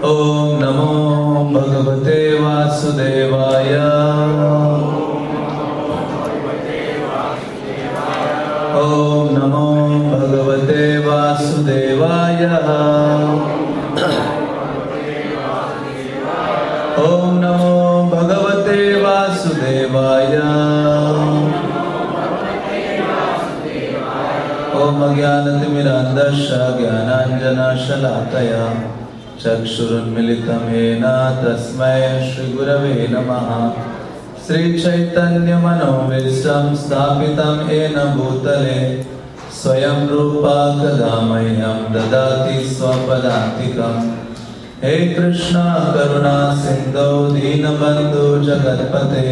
ॐ नमो भगवते वासुदेवाय। ॐ नमो भगवते वासुदेवाय। ॐ नमो भगवते वासुदेवाय। ॐ अज्ञानतिमिरान्धश्च ज्ञानाञ्जनशलाकया। चक्षुरुन्मिलितं येन तस्मै श्रीगुरवे नमः। श्रीचैतन्यमनोविष्टं स्थापितं येन भूतले स्वयं रूपा कदा मह्यं ददाति स्वपदान्तिकम् हे कृष्ण करुणा सिन्धो दीनबन्धु जगत्पते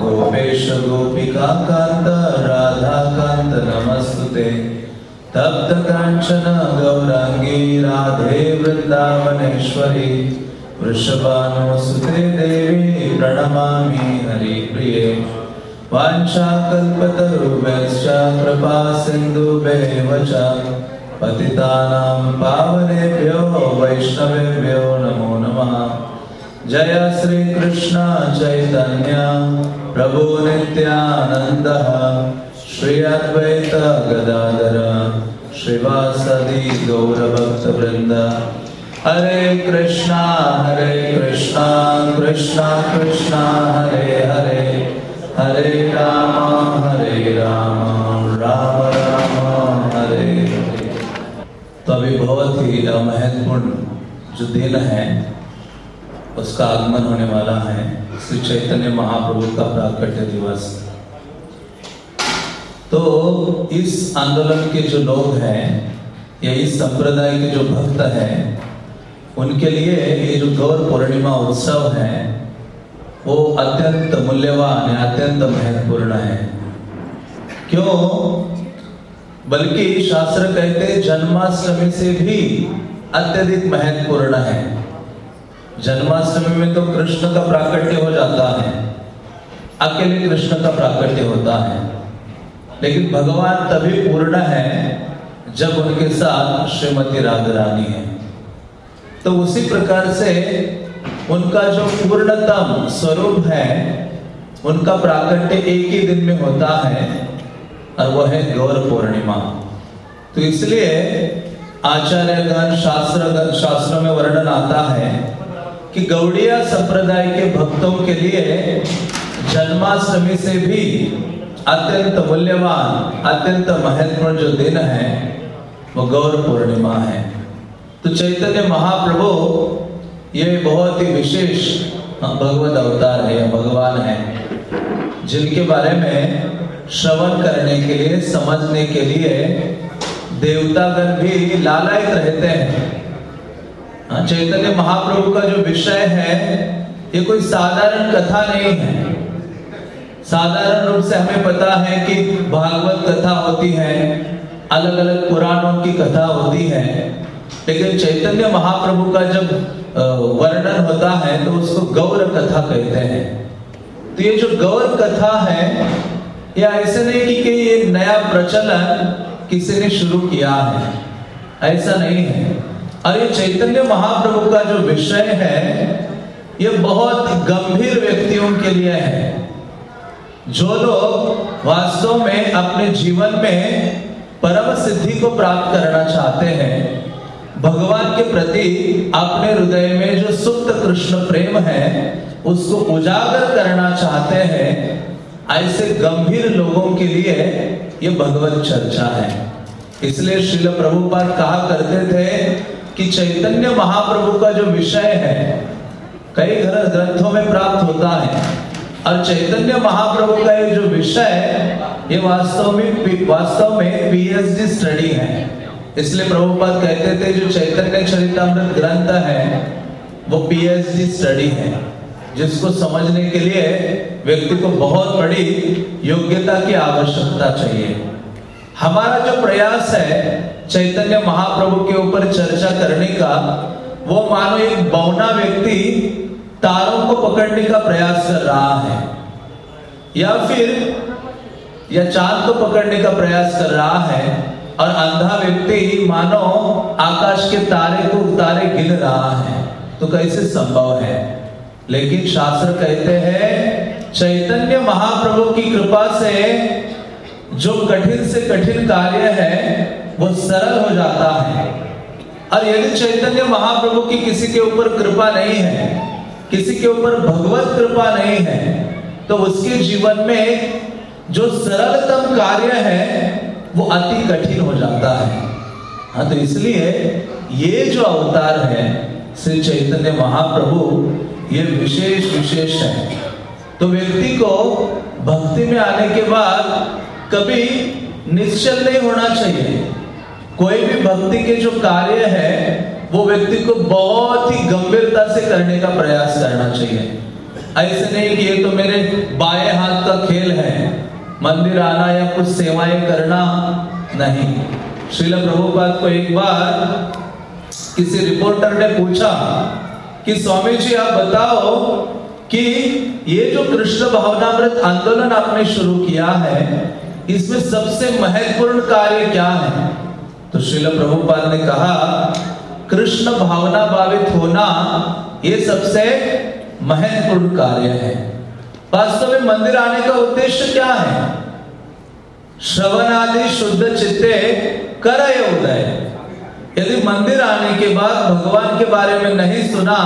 गोपेश गोपिका कान्त राधाकान्त नमस्तुते तप्त काञ्चन गौराङ्गी राधे वृन्दावनेश्वरी वृषभानुसुते देवी प्रणमामि हरिप्रिये वाञ्छाकल्पतरुभ्यश्च कृपा सिन्धुभ्येव च पतितानां पावनेभ्यो वैष्णवेभ्यो नमो नमः। जय श्रीकृष्ण चैतन्य। प्रभु नित्यानन्दः श्री अद्वैत गदाधर श्रीवासदि गौरभक्तवृन्द। हरे कृष्णा हरे कृष्णा कृष्णा कृष्णा, हरे हरे। हरे राम हरे राम राम राम, हरे। तो अभी बहुत ही महत्वपूर्ण जो दिन है, उसका आगमन होने वाला है। श्री चैतन्य महाप्रभु का प्राकट्य दिवस। तो इस आंदोलन के जो लोग हैं या इस संप्रदाय के जो भक्त हैं, उनके लिए ये जो गौर पूर्णिमा उत्सव है, वो अत्यंत मूल्यवान है अत्यंत महत्वपूर्ण है। क्यों? बल्कि शास्त्र कहते जन्माष्टमी से भी अत्यधिक महत्वपूर्ण है। जन्माष्टमी में तो कृष्ण का प्राकट्य हो जाता है, अकेले कृष्ण का प्राकट्य होता है। लेकिन भगवान तभी पूर्ण है जब उनके साथ श्रीमती राधा रानी है। तो उसी प्रकार से उनका जो पूर्णतम स्वरूप है, उनका प्राकट्य एक ही दिन में होता है और वह है गौर पूर्णिमा। तो इसलिए आचार्यगण शास्त्र शास्त्रों में वर्णन आता है कि गौड़िया संप्रदाय के भक्तों के लिए जन्माष्टमी से भी अत्यंत मूल्यवान अत्यंत महत्वपूर्ण जो दिन है वो गौर पूर्णिमा है। तो चैतन्य महाप्रभु ये बहुत ही विशेष भगवत अवतार है भगवान है जिनके बारे में श्रवण करने के लिए समझने के लिए देवतागण भी लालायित रहते हैं। हाँ, चैतन्य महाप्रभु का जो विषय है ये कोई साधारण कथा नहीं है। साधारण रूप से हमें पता है कि भागवत कथा होती है अलग अलग पुराणों की कथा होती है। लेकिन चैतन्य महाप्रभु का जब वर्णन होता है तो उसको गौर कथा कहते हैं। तो ये जो गौर कथा है ये ऐसे नहीं कि, कि ये नया प्रचलन किसी ने शुरू किया है। ऐसा नहीं है। और ये चैतन्य महाप्रभु का जो विषय है ये बहुत गंभीर व्यक्तियों के लिए है। जो लोग वास्तव में अपने जीवन में परम सिद्धि को प्राप्त करना चाहते हैं, भगवान के प्रति अपने हृदय में जो सुप्त कृष्ण प्रेम है, उसको उजागर करना चाहते हैं, ऐसे गंभीर लोगों के लिए ये भगवत चर्चा है। इसलिए श्रील प्रभुपाद कहा करते थे कि चैतन्य महाप्रभु का जो विषय है, कई ग्रंथों में प्राप्त होता है। और चैतन्य महाप्रभु का ये जो विषय है, ये वास्तव में वास्तव में पीएचडी स्टडी है। इसलिए प्रभुपाद कहते थे, जो चैतन्य चरितमृत ग्रंथ है, वो पीएचडी स्टडी है। जिसको समझने के लिए व्यक्ति को बहुत बड़ी योग्यता की आवश्यकता चाहिए। हमारा जो प्रयास है, चैतन्य महाप्रभु के ऊपर चर्चा करने का, वो मानो एक बौना व्यक्ति तारों को पकड़ने का प्रयास कर रहा है। या फिर, या चाँद को पकड़ने का प्रयास कर रहा है और अंधा व्यक्ति मानो आकाश के तारे को तारे गिन रहा है। तो कैसे संभव है? लेकिन शास्त्र कहते हैं, चैतन्य महाप्रभु की कृपा से जो कठिन से कठिन कार्य है, वो सरल हो जाता है। और यदि चैतन्य महाप्रभु की किसी के ऊपर कृपा नहीं है किसी के ऊपर भगवत कृपा नहीं है तो उसके जीवन में जो सरलतम कार्य है, वो अति कठिन हो जाता है। हाँ तो इसलिए ये जो अवतार है, श्री चैतन्य महाप्रभु, ये विशेष विशेष है। तो व्यक्ति को भक्ति में आने के बाद कभी निश्चल नहीं होना चाहिए। कोई भी भक्ति के जो कार्य है वो व्यक्ति को बहुत ही गंभीरता से करने का प्रयास करना चाहिए। ऐसे नहीं कि ये तो मेरे बाएँ हाथ का खेल है। मंदिर आना या कुछ सेवाएँ करना नहीं। श्रील प्रभुपाद को एक बार किसी रिपोर्टर ने पूछा कि स्वामी जी आप बताओ कि ये जो कृष्ण भावनामृत आंदोलन आपने शुरू किया है, इसमें सबसे महत्वपूर्ण कार्य क्या है? तो श्रील प्रभुपाद ने कहा कृष्ण भावना भावित होना ये सबसे महत्वपूर्ण कार्य है। वास्तव में मंदिर आने का उद्देश्य क्या है? श्रवण आदि शुद्ध चित्ते कर उदय। यदि मंदिर आने के बाद भगवान के बारे में नहीं सुना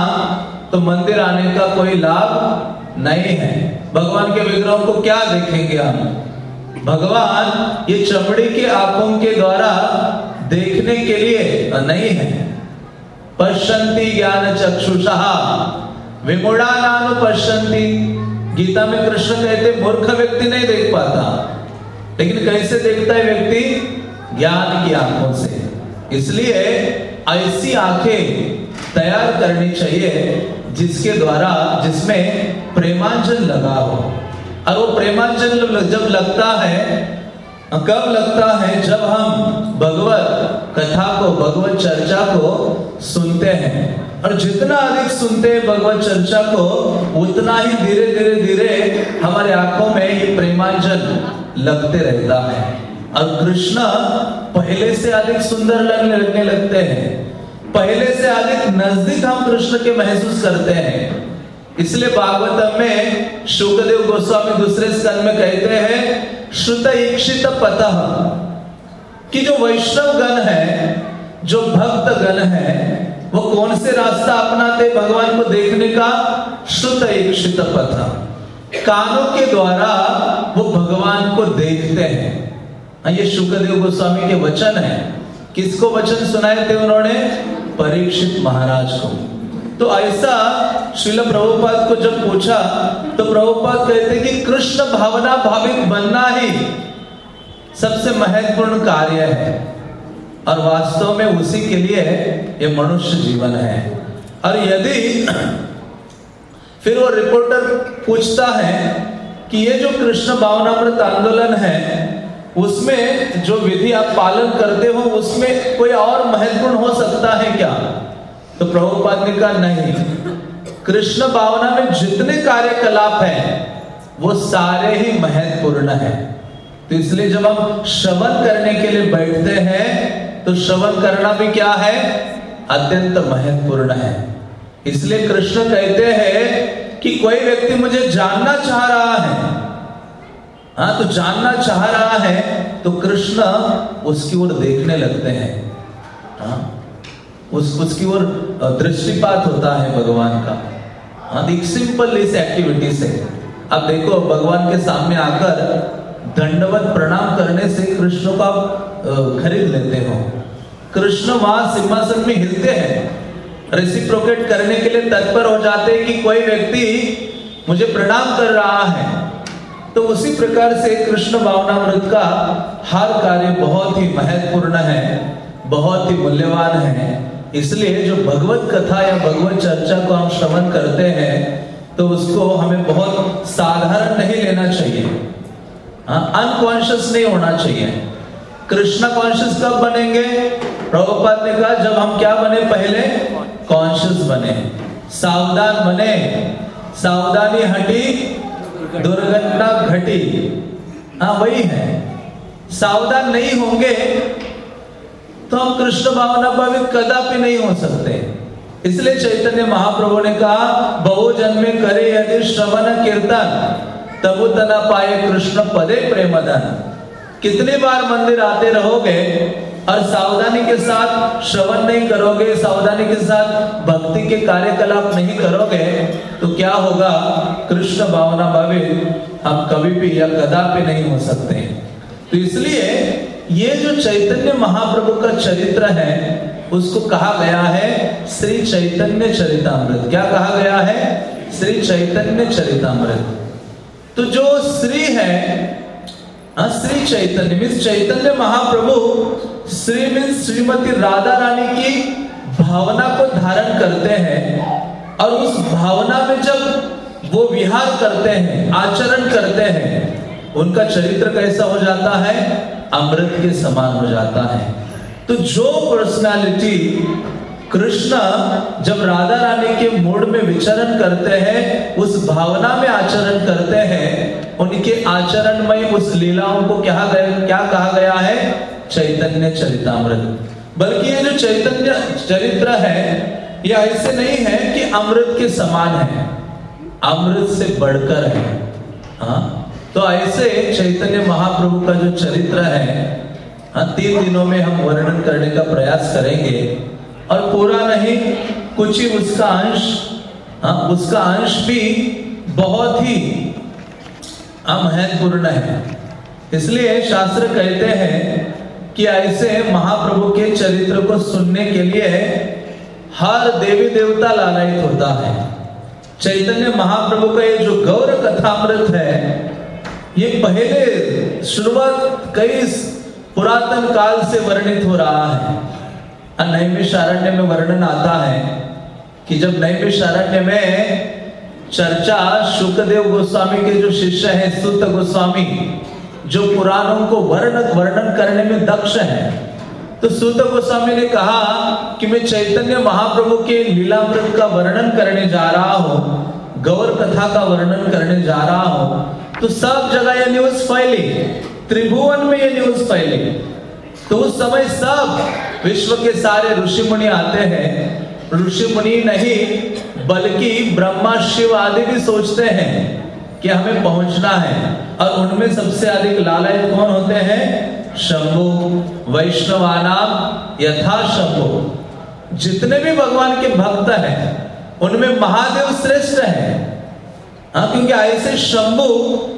तो मंदिर आने का कोई लाभ नहीं है। भगवान के विग्रह को क्या देखेंगे हम? भगवान ये चमड़ी के आँखों के द्वारा देखने के लिए नहीं है। पश्चंती ज्ञान चक्षुषा विमुड़ा नानु पश्चंती गीता में कृष्ण कहते, मूर्ख व्यक्ति नहीं देख पाता। लेकिन कैसे देखता है व्यक्ति? ज्ञान की आँखों से। इसलिए ऐसी आँखें तैयार करनी चाहिए, जिसके द्वारा, जिसमें प्रेमांजन लगा हो। और वो प्रेमांजन जब लगता है कब लगता है जब हम भगवत कथा को, भगवत चर्चा को सुनते हैं? और जितना अधिक सुनते हैं भगवत चर्चा को, उतना ही धीरे धीरे धीरे हमारे आँखों में ये प्रेमांजन लगते रहता है। और कृष्ण पहले से अधिक सुंदर लगने लगने लगते हैं। पहले से अधिक नज़दीक हम कृष्ण के महसूस करते हैं। इसलिए भागवतम में शुक्रदेव गोस्वामी दूसरे स्कंद में कहते हैं श्रुत इक्षित पतः कि जो वैष्णव गण है जो भक्त गण है वो कौन से रास्ता अपनाते भगवान को देखने का? श्रुत इक्षित पथ कानों के द्वारा वो भगवान को देखते हाँ, ये शुक्रदेव गोस्वामी के वचन है। किसको वचन सुनाए थे उन्होंने? परीक्षित महाराज को। तो ऐसा श्रील प्रभुपाद को जब पूछा तो प्रभुपाद कहते कि कृष्ण भावना भावित बनना ही सबसे महत्वपूर्ण कार्य है। और वास्तव में उसी के लिए ये मनुष्य जीवन है। और यदि फिर वो रिपोर्टर पूछता है कि ये जो कृष्ण भावनामृत आंदोलन है, उसमें जो विधि आप पालन करते हो, उसमें कोई और महत्वपूर्ण हो सकता है क्या? तो प्रभुपाद ने कहा, नहीं, कृष्ण भावना में जितने कार्यकलाप हैं, वो सारे ही महत्वपूर्ण है। तो इसलिए जब हम श्रवण करने के लिए बैठते हैं तो श्रवण करना भी क्या है? अत्यंत महत्वपूर्ण है। इसलिए कृष्ण कहते हैं कि कोई व्यक्ति मुझे जानना चाह रहा है हाँ तो जानना चाह रहा है तो कृष्ण उसकी ओर देखने लगते हैं। हाँ उस उसकी ओर दृष्टिपात होता है भगवान का। हाँ एक सिंपल इस एक्टिविटी से। अब देखो भगवान के सामने आकर दंडवत प्रणाम करने से कृष्ण को आप खरीद लेते हो। कृष्ण वहाँ सिंहासन में हिलते हैं। रेसिप्रोकेट करने के लिए तत्पर हो जाते हैं कि कोई व्यक्ति मुझे प्रणाम कर रहा है। तो उसी प्रकार से कृष्ण भावनामृत का हर कार्य बहुत ही महत्वपूर्ण है, बहुत ही मूल्यवान है। इसलिए जो भगवत कथा या भगवत चर्चा को हम श्रवण करते हैं तो उसको हमें बहुत साधारण नहीं लेना चाहिए। अनकॉन्शियस नहीं होना चाहिए। कृष्ण कॉन्शियस कब बनेंगे? प्रभुपाद ने कहा, जब हम क्या बने पहले? कॉन्शियस बने। सावधान बने। सावधानी हटी, दुर्घटना घटी। हाँ वही है। सावधान नहीं होंगे तो हम कृष्ण भावना भावित कदापि नहीं हो सकते। इसलिए चैतन्य महाप्रभु ने कहा बहु जन्मे करे यदि श्रवण कीर्तन, तबु तना पाए कृष्ण पदे प्रेमधन कितनी बार मंदिर आते रहोगे और सावधानी के साथ श्रवण नहीं करोगे, सावधानी के साथ भक्ति के कार्यकलाप नहीं करोगे तो क्या होगा? कृष्ण भावना भावी हम कभी भी या कदापि नहीं हो सकते। तो इसलिए ये जो चैतन्य महाप्रभु का चरित्र है उसको कहा गया है श्री चैतन्य चरितमृत। क्या कहा गया है? श्री चैतन्य चरितमृत। तो जो श्री है हाँ, श्री चैतन्य मीन चैतन्य महाप्रभु श्री मीन श्रीमती राधा रानी की भावना को धारण करते हैं और उस भावना में जब वो विहार करते हैं आचरण करते हैं उनका चरित्र कैसा हो जाता है? अमृत के समान हो जाता है। तो जो पर्सनालिटी कृष्ण जब राधा रानी के मूड में विचरण करते हैं, उस भावना में आचरण करते हैं, उनके आचरण में उस लीलाओं को क्या गया, क्या कहा गया है? चैतन्य चरितमृत। बल्कि ये जो चैतन्य चरित्र है, ये ऐसे नहीं है कि अमृत के समान है। अमृत से बढ़कर है। हाँ? तो ऐसे चैतन्य महाप्रभु का जो चरित्र है हाँ तीन दिनों में हम वर्णन करने का प्रयास करेंगे। और पूरा नहीं, कुछ ही उसका अंश हाँ उसका अंश भी बहुत ही महत्वपूर्ण है। इसलिए शास्त्र कहते हैं कि ऐसे महाप्रभु के चरित्र को सुनने के लिए हर देवी देवता लालयित होता है। चैतन्य महाप्रभु का ये जो गौर कथामृत है ये पहले शुरुआत कई पुरातन काल से वर्णित हो रहा है। नैमिषारण्य में वर्णन आता है कि जब नैमिषारण्य में चर्चा शुक्रदेव गोस्वामी के जो शिष्य हैं, सुत गोस्वामी, जो पुराणों को वर्ण, वर्णन करने में दक्ष है तो सुत गोस्वामी ने कहा कि मैं चैतन्य महाप्रभु के लीलामृत का वर्णन करने जा रहा हूँ, गौर कथा का वर्णन करने जा रहा हूँ। तो सब जगह यह न्यूज़ फैली। त्रिभुवन में यह न्यूज़ फैली। तो उस समय सब विश्व के सारे ऋषि मुनि आते हैं। ऋषि मुनि नहीं, बल्कि ब्रह्मा, शिव आदि भी सोचते हैं कि हमें पहुँचना है। और उनमें सबसे अधिक लालय कौन होते हैं? शंभु। वैष्णवानाम यथा शंभु। जितने भी भगवान के भक्त हैं, उनमें महादेव श्रेष्ठ है। हाँ क्योंकि ऐसे शंभु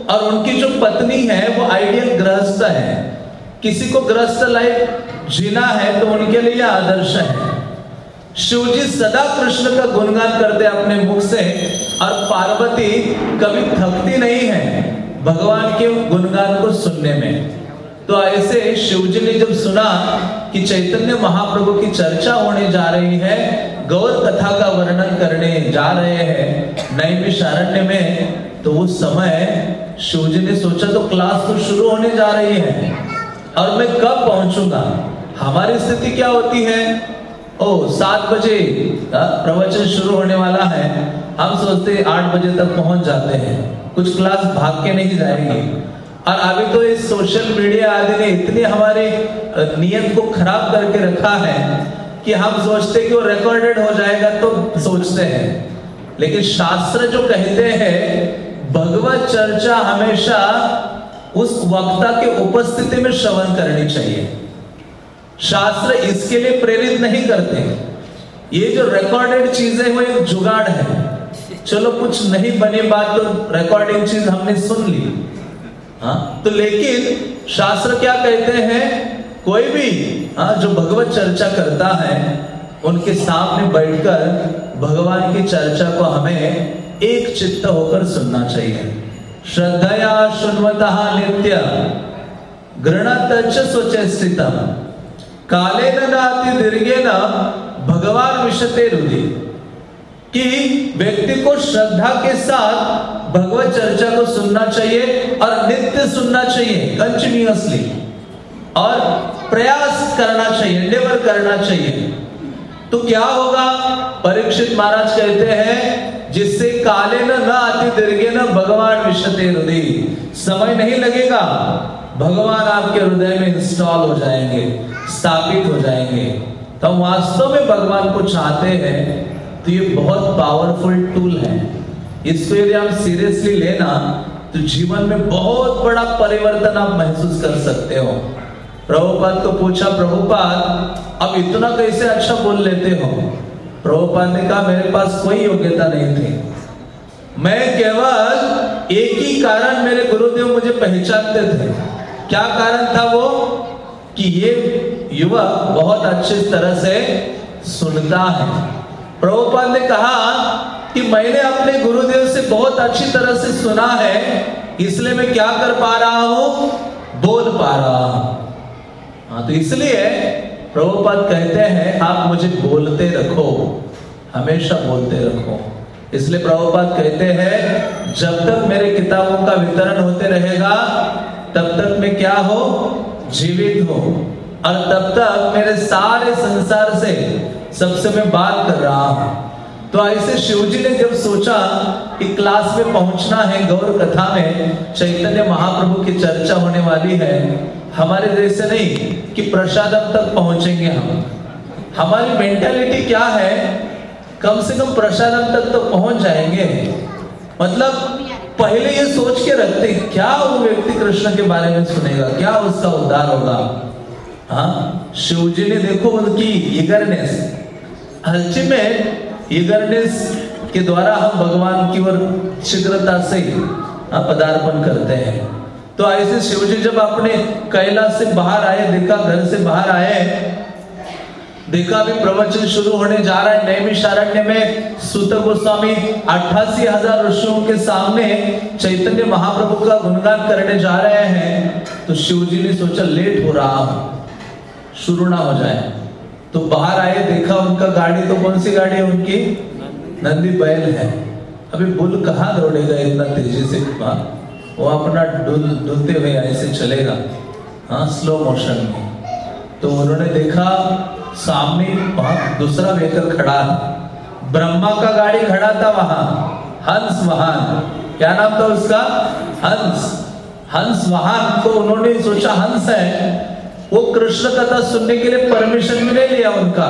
और उनकी जो पत्नी है, वो आइडियल गृहस्थ है। किसी को ग्रस्त लाइफ जीना है तो उनके लिए आदर्श है। शिव जी सदा कृष्ण का गुणगान करते अपने मुख से, और पार्वती कभी थकती नहीं है भगवान के गुणगान को सुनने में। तो ऐसे शिव जी ने जब सुना कि चैतन्य महाप्रभु की चर्चा होने जा रही है गौर कथा का वर्णन करने जा रहे हैं नैमिषारण्य में तो उस समय शिव ने सोचा तो क्लास तो शुरू होने जा रही है। और मैं कब पहुंचूँगा? हमारी स्थिति क्या होती है? ओ, सात बजे प्रवचन शुरू होने वाला है। हम सोचते आठ बजे तक पहुँच जाते हैं। कुछ क्लास भाग के नहीं जाएँगे और अभी तो इस सोशल मीडिया आदि ने इतने हमारे नियत को खराब करके रखा है कि हम सोचते कि वो रिकॉर्डेड हो जाएगा तो सोचते हैं। लेकिन शास्त्र जो कहते हैं, भगवत चर्चा हमेशा उस वक्ता के उपस्थिति में श्रवण करनी चाहिए। शास्त्र इसके लिए प्रेरित नहीं करते। ये जो रिकॉर्डेड चीज़ें वो एक जुगाड़ है। चलो, कुछ नहीं बने बात तो रिकॉर्डिंग चीज़ हमने सुन ली। हाँ तो लेकिन शास्त्र क्या कहते हैं? कोई भी हाँ जो भगवत चर्चा करता है, उनके सामने बैठकर भगवान की चर्चा को हमें एक चित्त होकर सुनना चाहिए। श्रद्धया शुन्वतः नित्य। गृणतच स्वचेष्टितम। काले नाति न भगवान विषते रुदि। कि व्यक्ति को श्रद्धा के साथ भगवत चर्चा को सुनना चाहिए और नित्य सुनना चाहिए कंटिन्यूअसली और प्रयास करना चाहिए निवर करना चाहिए। तो क्या होगा? परीक्षित महाराज कहते हैं, जिससे काले न न आती, दीर्घे न, भगवान विषते हृदय समय नहीं लगेगा। भगवान आपके हृदय में इंस्टॉल हो जाएँगे, स्थापित हो जाएँगे। तो वास्तव में भगवान को चाहते हैं तो ये बहुत पावरफुल टूल है। इसको यदि हम सीरियसली लेना तो जीवन में बहुत बड़ा परिवर्तन आप महसूस कर सकते हो। प्रभुपाद को पूछा, प्रभुपाद अब इतना कैसे अच्छा बोल लेते हो? प्रभुपाद ने कहा, मेरे पास कोई योग्यता नहीं थी। मैं केवल एक ही कारण मेरे गुरुदेव मुझे पहचानते थे। क्या कारण था वो? कि ये युवक बहुत अच्छी तरह से सुनता है। प्रभुपाद ने कहा कि मैंने अपने गुरुदेव से बहुत अच्छी तरह से सुना है, इसलिए मैं क्या कर पा रहा हूँ? बोल पा रहा हूँ। हाँ तो इसलिए प्रभुपाद कहते हैं, आप मुझे बोलते रखो, हमेशा बोलते रखो। इसलिए प्रभुपाद कहते हैं, जब तक मेरे किताबों का वितरण होते रहेगा, तब तक मैं क्या हो? जीवित हो। और तब तक मेरे सारे संसार से सबसे मैं बात कर रहा हूँ। तो ऐसे शिवजी ने जब सोचा कि क्लास में पहुँचना है गौर कथा में, चैतन्य महाप्रभु की चर्चा होने वाली है हमारे देश से नहीं, कि प्रसादम तक पहुँचेंगे हम। हमारी मेंटालिटी क्या है? कम से कम प्रसादम तक तो पहुँच जाएँगे। मतलब पहले ये सोच के रखते, क्या वो व्यक्ति कृष्ण के बारे में सुनेगा? क्या उसका उद्धार होगा? हाँ? शिव जी ने देखो उनकी इगरनेस ईगरनेस अल्टीमेट ईगरनेस के द्वारा हम भगवान की ओर शीघ्रता से पदार्पण करते हैं। तो ऐसे शिव जी जब अपने कैलाश से बाहर आए देखा घर से बाहर आए देखा भी प्रवचन शुरू होने जा रहा है नैमी शारण्य में सुत गोस्वामी अट्ठासी हज़ार ऋषियों के सामने चैतन्य महाप्रभु का गुणगान करने जा रहे हैं तो शिव जी ने सोचा लेट हो रहा शुरू ना हो जाए। तो बाहर आए देखा उनका गाड़ी तो कौन सी गाड़ी है उनकी? नंदी बैल है। अभी बुल कहा दौड़ेगा इतना तेज़ी से? वो अपना डुल, डुलते हुए ऐसे चलेगा हाँ स्लो मोशन में। तो उन्होंने देखा, सामने वहाँ दूसरा व्हीकल खड़ा है। ब्रह्मा का गाड़ी खड़ा था वहाँ, हंस वाहन क्या नाम था उसका? हंस। हंस वाहन तो उन्होंने सोचा, हंस है। वो कृष्ण कथा सुनने के लिए परमिशन भी ले लिया उनका,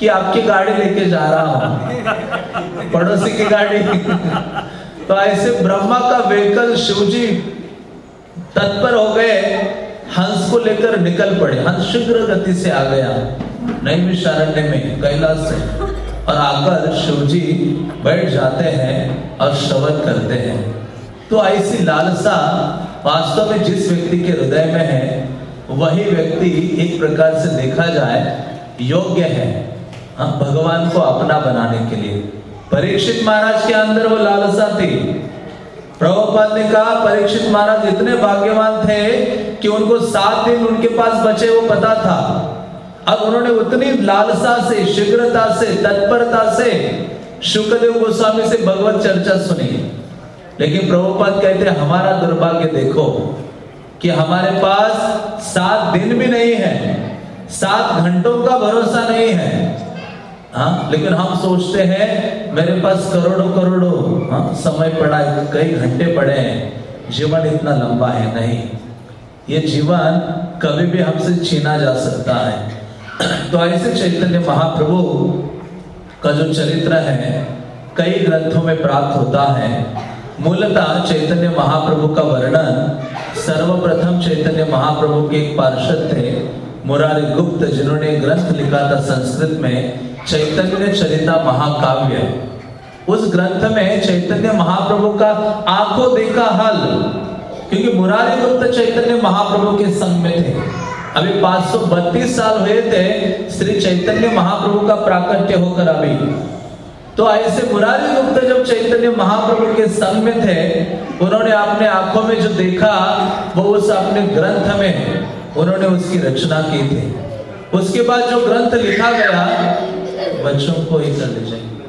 कि आपकी गाड़ी लेके जा रहा हूँ। पड़ोसी की गाड़ी। तो ऐसे ब्रह्मा का व्हीकल शिवजी तत्पर हो गए, हंस को लेकर निकल पड़े। हंस शीघ्र गति से आ गया शरण्य में, कैलाश से। और आकर शिवजी बैठ जाते हैं और श्रवण करते हैं। तो ऐसी लालसा वास्तव में जिस व्यक्ति के हृदय में है, वही व्यक्ति एक प्रकार से देखा जाए, योग्य है हाँ भगवान को अपना बनाने के लिए। परीक्षित महाराज के अंदर वो लालसा थी। प्रभुपाद ने कहा, परीक्षित महाराज इतने भाग्यवान थे कि उनको सात दिन उनके पास बचे, वो पता था। अब उन्होंने उतनी लालसा से, शीघ्रता से, तत्परता से शुक्रदेव गोस्वामी से भगवत चर्चा सुनी। लेकिन प्रभुपाद कहते, हमारा दुर्भाग्य देखो कि हमारे पास सात दिन भी नहीं है, सात घंटों का भरोसा नहीं है। हाँ लेकिन हम सोचते हैं, मेरे पास करोड़ों करोड़ों हाँ समय पड़ा है कई घंटे पड़े हैं, जीवन इतना लंबा है नहीं। ये जीवन कभी भी हमसे छीना जा सकता है। तो ऐसे चैतन्य महाप्रभु का जो चरित्र है, कई ग्रंथों में प्राप्त होता है। मूलतः चैतन्य महाप्रभु का वर्णन सर्वप्रथम चैतन्य महाप्रभु के एक पार्षद थे, मुरारी गुप्त, जिन्होंने ग्रंथ लिखा था संस्कृत में। चैतन्य चरिता महाकाव्य। उस ग्रंथ में चैतन्य महाप्रभु का आँखों देखा हल, क्योंकि मुरारी गुप्त चैतन्य महाप्रभु के संग में थे। अभी 532 साल हुए थे, श्री चैतन्य महाप्रभु का प्राकट्य होकर अभी। तो ऐसे मुरारी गुप्त जब चैतन्य महाप्रभु के संग में थे, उन्होंने अपने आँखों में जो देखा, वो उस अपने ग्रंथ में, उन्होंने उसकी रचना की थी। उसके बाद जो ग्रंथ लिखा गया बच्चों को ही कर ले जाएँगे।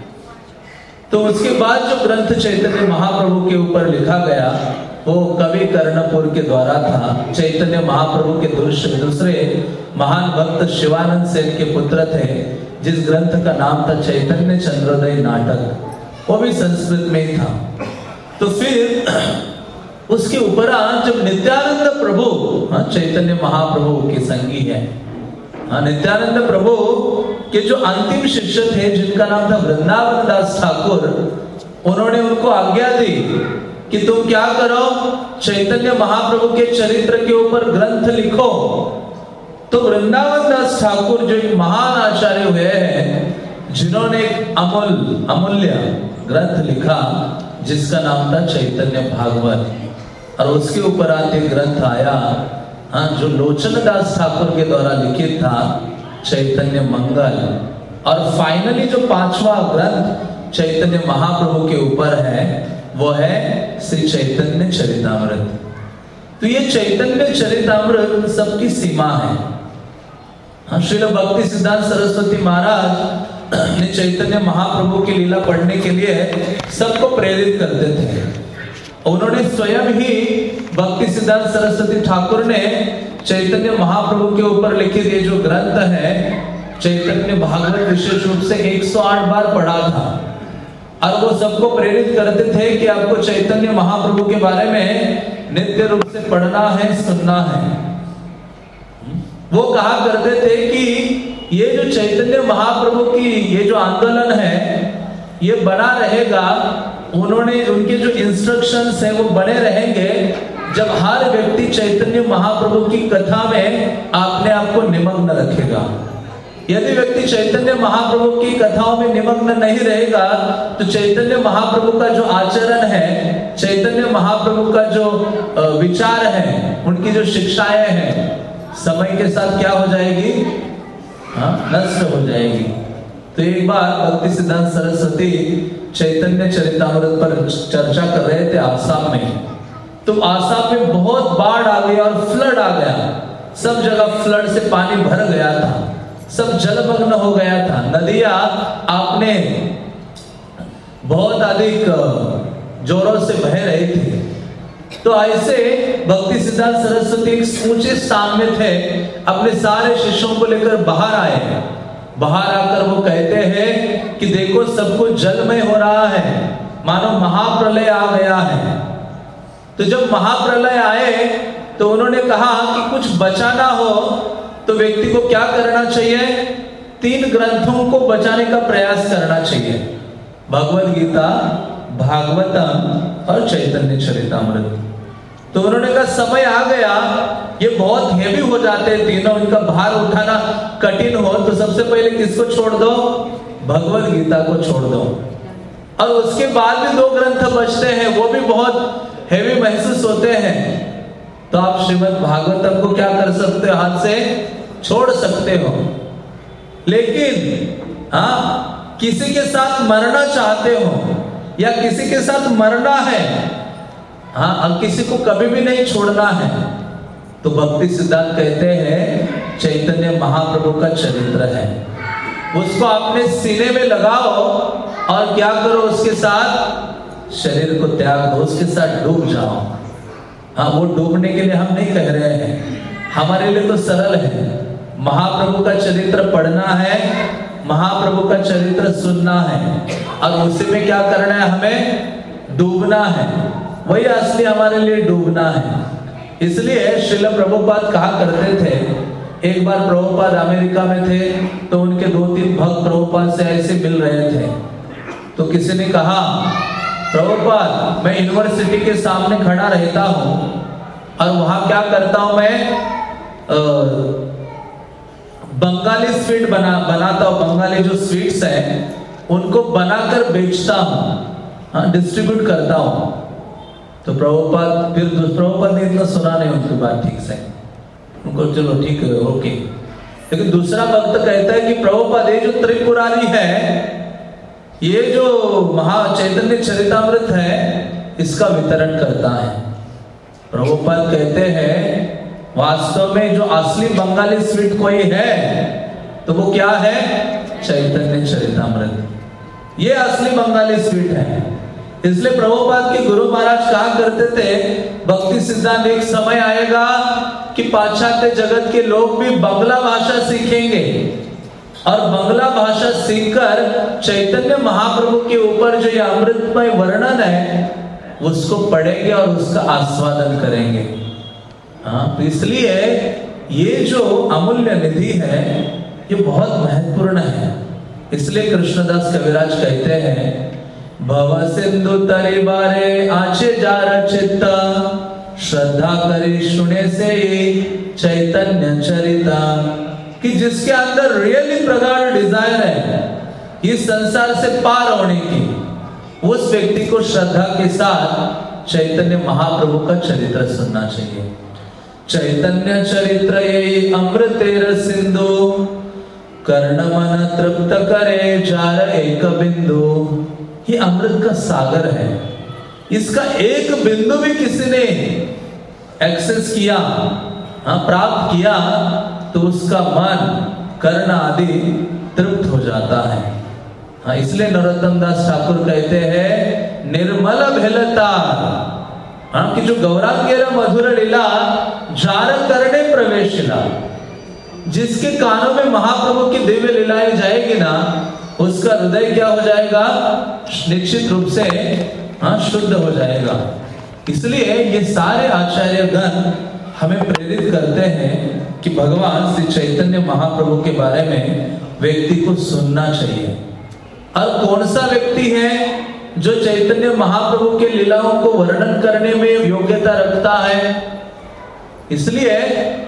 तो उसके बाद जो ग्रंथ चैतन्य महाप्रभु के ऊपर लिखा गया, वो कवि कर्णपुर के द्वारा था। चैतन्य महाप्रभु के दूसरे महान भक्त शिवानंद सेन के पुत्र थे, जिस ग्रंथ का नाम था चैतन्य चंद्रोदय नाटक। वो भी संस्कृत में ही था। तो फिर उसके उपरांत जब नित्यानंद प्रभु हाँ चैतन्य महाप्रभु के संगी है। हाँ नित्यानंद प्रभु कि जो अंतिम शिष्य थे, जिनका नाम था वृंदावन दास ठाकुर, उन्होंने उनको आज्ञा दी कि तुम क्या करो? चैतन्य महाप्रभु के चरित्र के ऊपर ग्रंथ लिखो। तो वृंदावन दास ठाकुर जो एक महान आचार्य हुए हैं, जिन्होंने एक अमूल, अमूल्य ग्रंथ लिखा, जिसका नाम था चैतन्य भागवत। और उसके ऊपर आते ग्रंथ आया। हाँ जो लोचन दास ठाकुर के द्वारा लिखित था चैतन्य मंगल। और फाइनली जो पांचवा ग्रंथ चैतन्य महाप्रभु के ऊपर है, वो है श्री चैतन्य चरितमृत। तो ये चैतन्य चरितमृत सबकी सीमा है। हाँ श्रील भक्ति सिद्धांत सरस्वती महाराज ने चैतन्य महाप्रभु की लीला पढ़ने के लिए सबको प्रेरित करते थे। उन्होंने स्वयं ही भक्ति सिद्धांत सरस्वती ठाकुर ने चैतन्य महाप्रभु के ऊपर लिखित ये जो ग्रंथ है, चैतन्य भागवत विशेष रूप से 108 बार पढ़ा था। और वो सबको प्रेरित करते थे कि आपको चैतन्य महाप्रभु के बारे में नित्य रूप से पढ़ना है, सुनना है। वो कहा करते थे कि ये जो चैतन्य महाप्रभु की ये जो आंदोलन है, ये बना रहेगा, उन्होंने उनके जो इंस्ट्रक्शंस है वो बने रहेंगे जब हर व्यक्ति चैतन्य महाप्रभु की कथा में आपने आप को निमग्न रखेगा। यदि व्यक्ति चैतन्य महाप्रभु की कथाओं में निमग्न नहीं रहेगा तो चैतन्य महाप्रभु का जो आचरण है, चैतन्य महाप्रभु का जो विचार है, उनकी जो शिक्षाएँ हैं, समय के साथ क्या हो जाएगी? हाँ नष्ट हो जाएगी। तो एक बार भक्ति सिद्धांत सरस्वती चैतन्य चरितमृत पर चर्चा कर रहे थे आसाम में। तो आसाम में बहुत बाढ़ आ गई और फ्लड आ गया। सब जगह फ्लड से पानी भर गया था। सब जलमग्न हो गया था। नदिया आपने बहुत अधिक जोरों से बह रही थी। तो ऐसे भक्ति सिद्धांत सरस्वती एक ऊँचे स्थान में थे। अपने सारे शिष्यों को लेकर बाहर आए। बाहर आकर वो कहते हैं कि देखो सब कुछ जलमय हो रहा है। मानो महाप्रलय आ गया है। तो जब महाप्रलय आए तो उन्होंने कहा कि कुछ बचाना हो तो व्यक्ति को क्या करना चाहिए? तीन ग्रंथों को बचाने का प्रयास करना चाहिए। भगवत गीता, भागवतम और चैतन्य चरितमृत। तो उन्होंने कहा, समय आ गया, ये बहुत हेवी हो जाते हैं तीनों, इनका भार उठाना कठिन हो तो सबसे पहले किसको छोड़ दो? भगवत गीता को छोड़ दो। और उसके बाद भी दो ग्रंथ बचते हैं, वो भी बहुत हेवी महसूस होते हैं। तो आप श्रीमद भागवतम को क्या कर सकते हो? हाथ से छोड़ सकते हो। लेकिन हाँ किसी के साथ मरना चाहते हो या किसी के साथ मरना है हाँ अब किसी को कभी भी नहीं छोड़ना है तो भक्ति सिद्धांत कहते हैं, चैतन्य महाप्रभु का चरित्र है। उसको अपने सीने में लगाओ और क्या करो उसके साथ? शरीर को त्याग दो, उसके साथ डूब जाओ। हाँ वो डूबने के लिए हम नहीं कह रहे हैं। हमारे लिए तो सरल है। महाप्रभु का चरित्र पढ़ना है, महाप्रभु का चरित्र सुनना है। और उसी में क्या करना है हमें? डूबना है। वही असली हमारे लिए डूबना है। इसलिए शिल प्रभुपाद कहा करते थे, एक बार प्रभुपाद अमेरिका में थे तो उनके दो तीन भक्त प्रभुपाद से ऐसे मिल रहे थे। तो किसी ने कहा प्रभुपाद, मैं यूनिवर्सिटी के सामने खड़ा रहता हूँ। और वहाँ क्या करता हूँ मैं? बंगाली स्वीट बना, बनाता हूँ। बंगाली जो स्वीट्स है, उनको बनाकर बेचता हूँ। हाँ डिस्ट्रीब्यूट करता हूँ। तो प्रभुपाद, फिर प्रभुपाद ने इतना सुना नहीं, उनकी बात ठीक से। उनको चलो ठीक है ओके लेकिन दूसरा भक्त कहता है कि प्रभुपाद, ये जो त्रिपुरारी है ये जो महा चैतन्य चरितमृत है, इसका वितरण करता है। प्रभुपद कहते हैं, वास्तव में जो असली बंगाली स्वीट कोई है तो वो क्या है? चैतन्य चरितमृत। ये असली बंगाली स्वीट है। इसलिए प्रभुपाद के गुरु महाराज कहा करते थे, भक्ति सिद्धांत एक समय आएगा कि पाश्चात्य जगत के लोग भी बंगला भाषा सीखेंगे। और बंगला भाषा सीखकर चैतन्य महाप्रभु के ऊपर जो ये अमृतमय वर्णन है, उसको पढ़ेंगे और उसका आस्वादन करेंगे। हाँ तो इसलिए ये जो अमूल्य निधि है, ये बहुत महत्वपूर्ण है। इसलिए कृष्णदास कविराज कहते हैं, भव सिंधु तरी बारे आचे जार चित्ता, श्रद्धा करे सुने से चैतन्य चरिता। कि जिसके अंदर रियली प्रगाढ़ डिज़ायर है इस संसार से पार होने की, उस व्यक्ति को श्रद्धा के साथ चैतन्य महाप्रभु का चरित्र सुनना चाहिए। चैतन्य चरित्र ये अमृतेर सिंधु कर्ण मन तृप्त करे जार एक बिंदु। ये अमृत का सागर है। इसका एक बिंदु भी किसी ने एक्सेस किया हाँ प्राप्त किया तो उसका मन कर्ण आदि तृप्त हो जाता है। हाँ इसलिए नरोत्तम दास ठाकुर कहते हैं, निर्मल भेलता हाँ कि जो गौरांगेर मधुर लीला जार करने प्रवेशिला जिसके कानों में महाप्रभु की दिव्य लीलाएँ जाएगी ना, उसका हृदय क्या हो जाएगा? निश्चित रूप से हाँ शुद्ध हो जाएगा। इसलिए ये सारे आचार्य गण हमें प्रेरित करते हैं कि भगवान श्री चैतन्य महाप्रभु के बारे में व्यक्ति को सुनना चाहिए। और कौन सा व्यक्ति है जो चैतन्य महाप्रभु के लीलाओं को वर्णन करने में योग्यता रखता है? इसलिए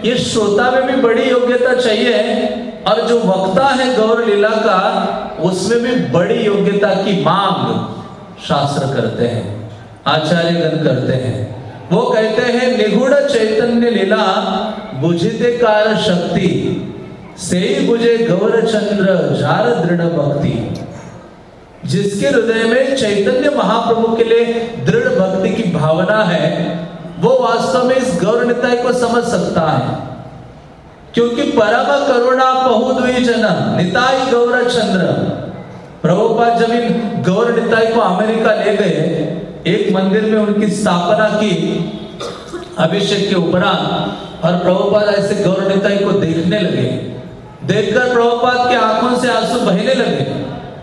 ये श्रोता में भी बड़ी योग्यता चाहिए और जो वक्ता है गौर लीला का, उसमें भी बड़ी योग्यता की मांग शास्त्र करते हैं, आचार्य गण करते हैं। वो कहते हैं निगुण चैतन्य लीला बुझिते कार शक्ति से बुझे गौर चंद्र जार दृढ़ भक्ति। जिसके हृदय में चैतन्य महाप्रभु के लिए दृढ़ भक्ति की भावना है, वो वास्तव में इस गौर निताय को समझ सकता है। क्योंकि परम करुणा पहु जन निताई गौर चंद्र। प्रभुपाद जब इन निताई को अमेरिका ले गए एक मंदिर में उनकी स्थापना की, अभिषेक के उपरांत, और प्रभुपाद ऐसे गौर निताई को देखने लगे। देखकर प्रभुपाद के आँखों से आँसू बहने लगे।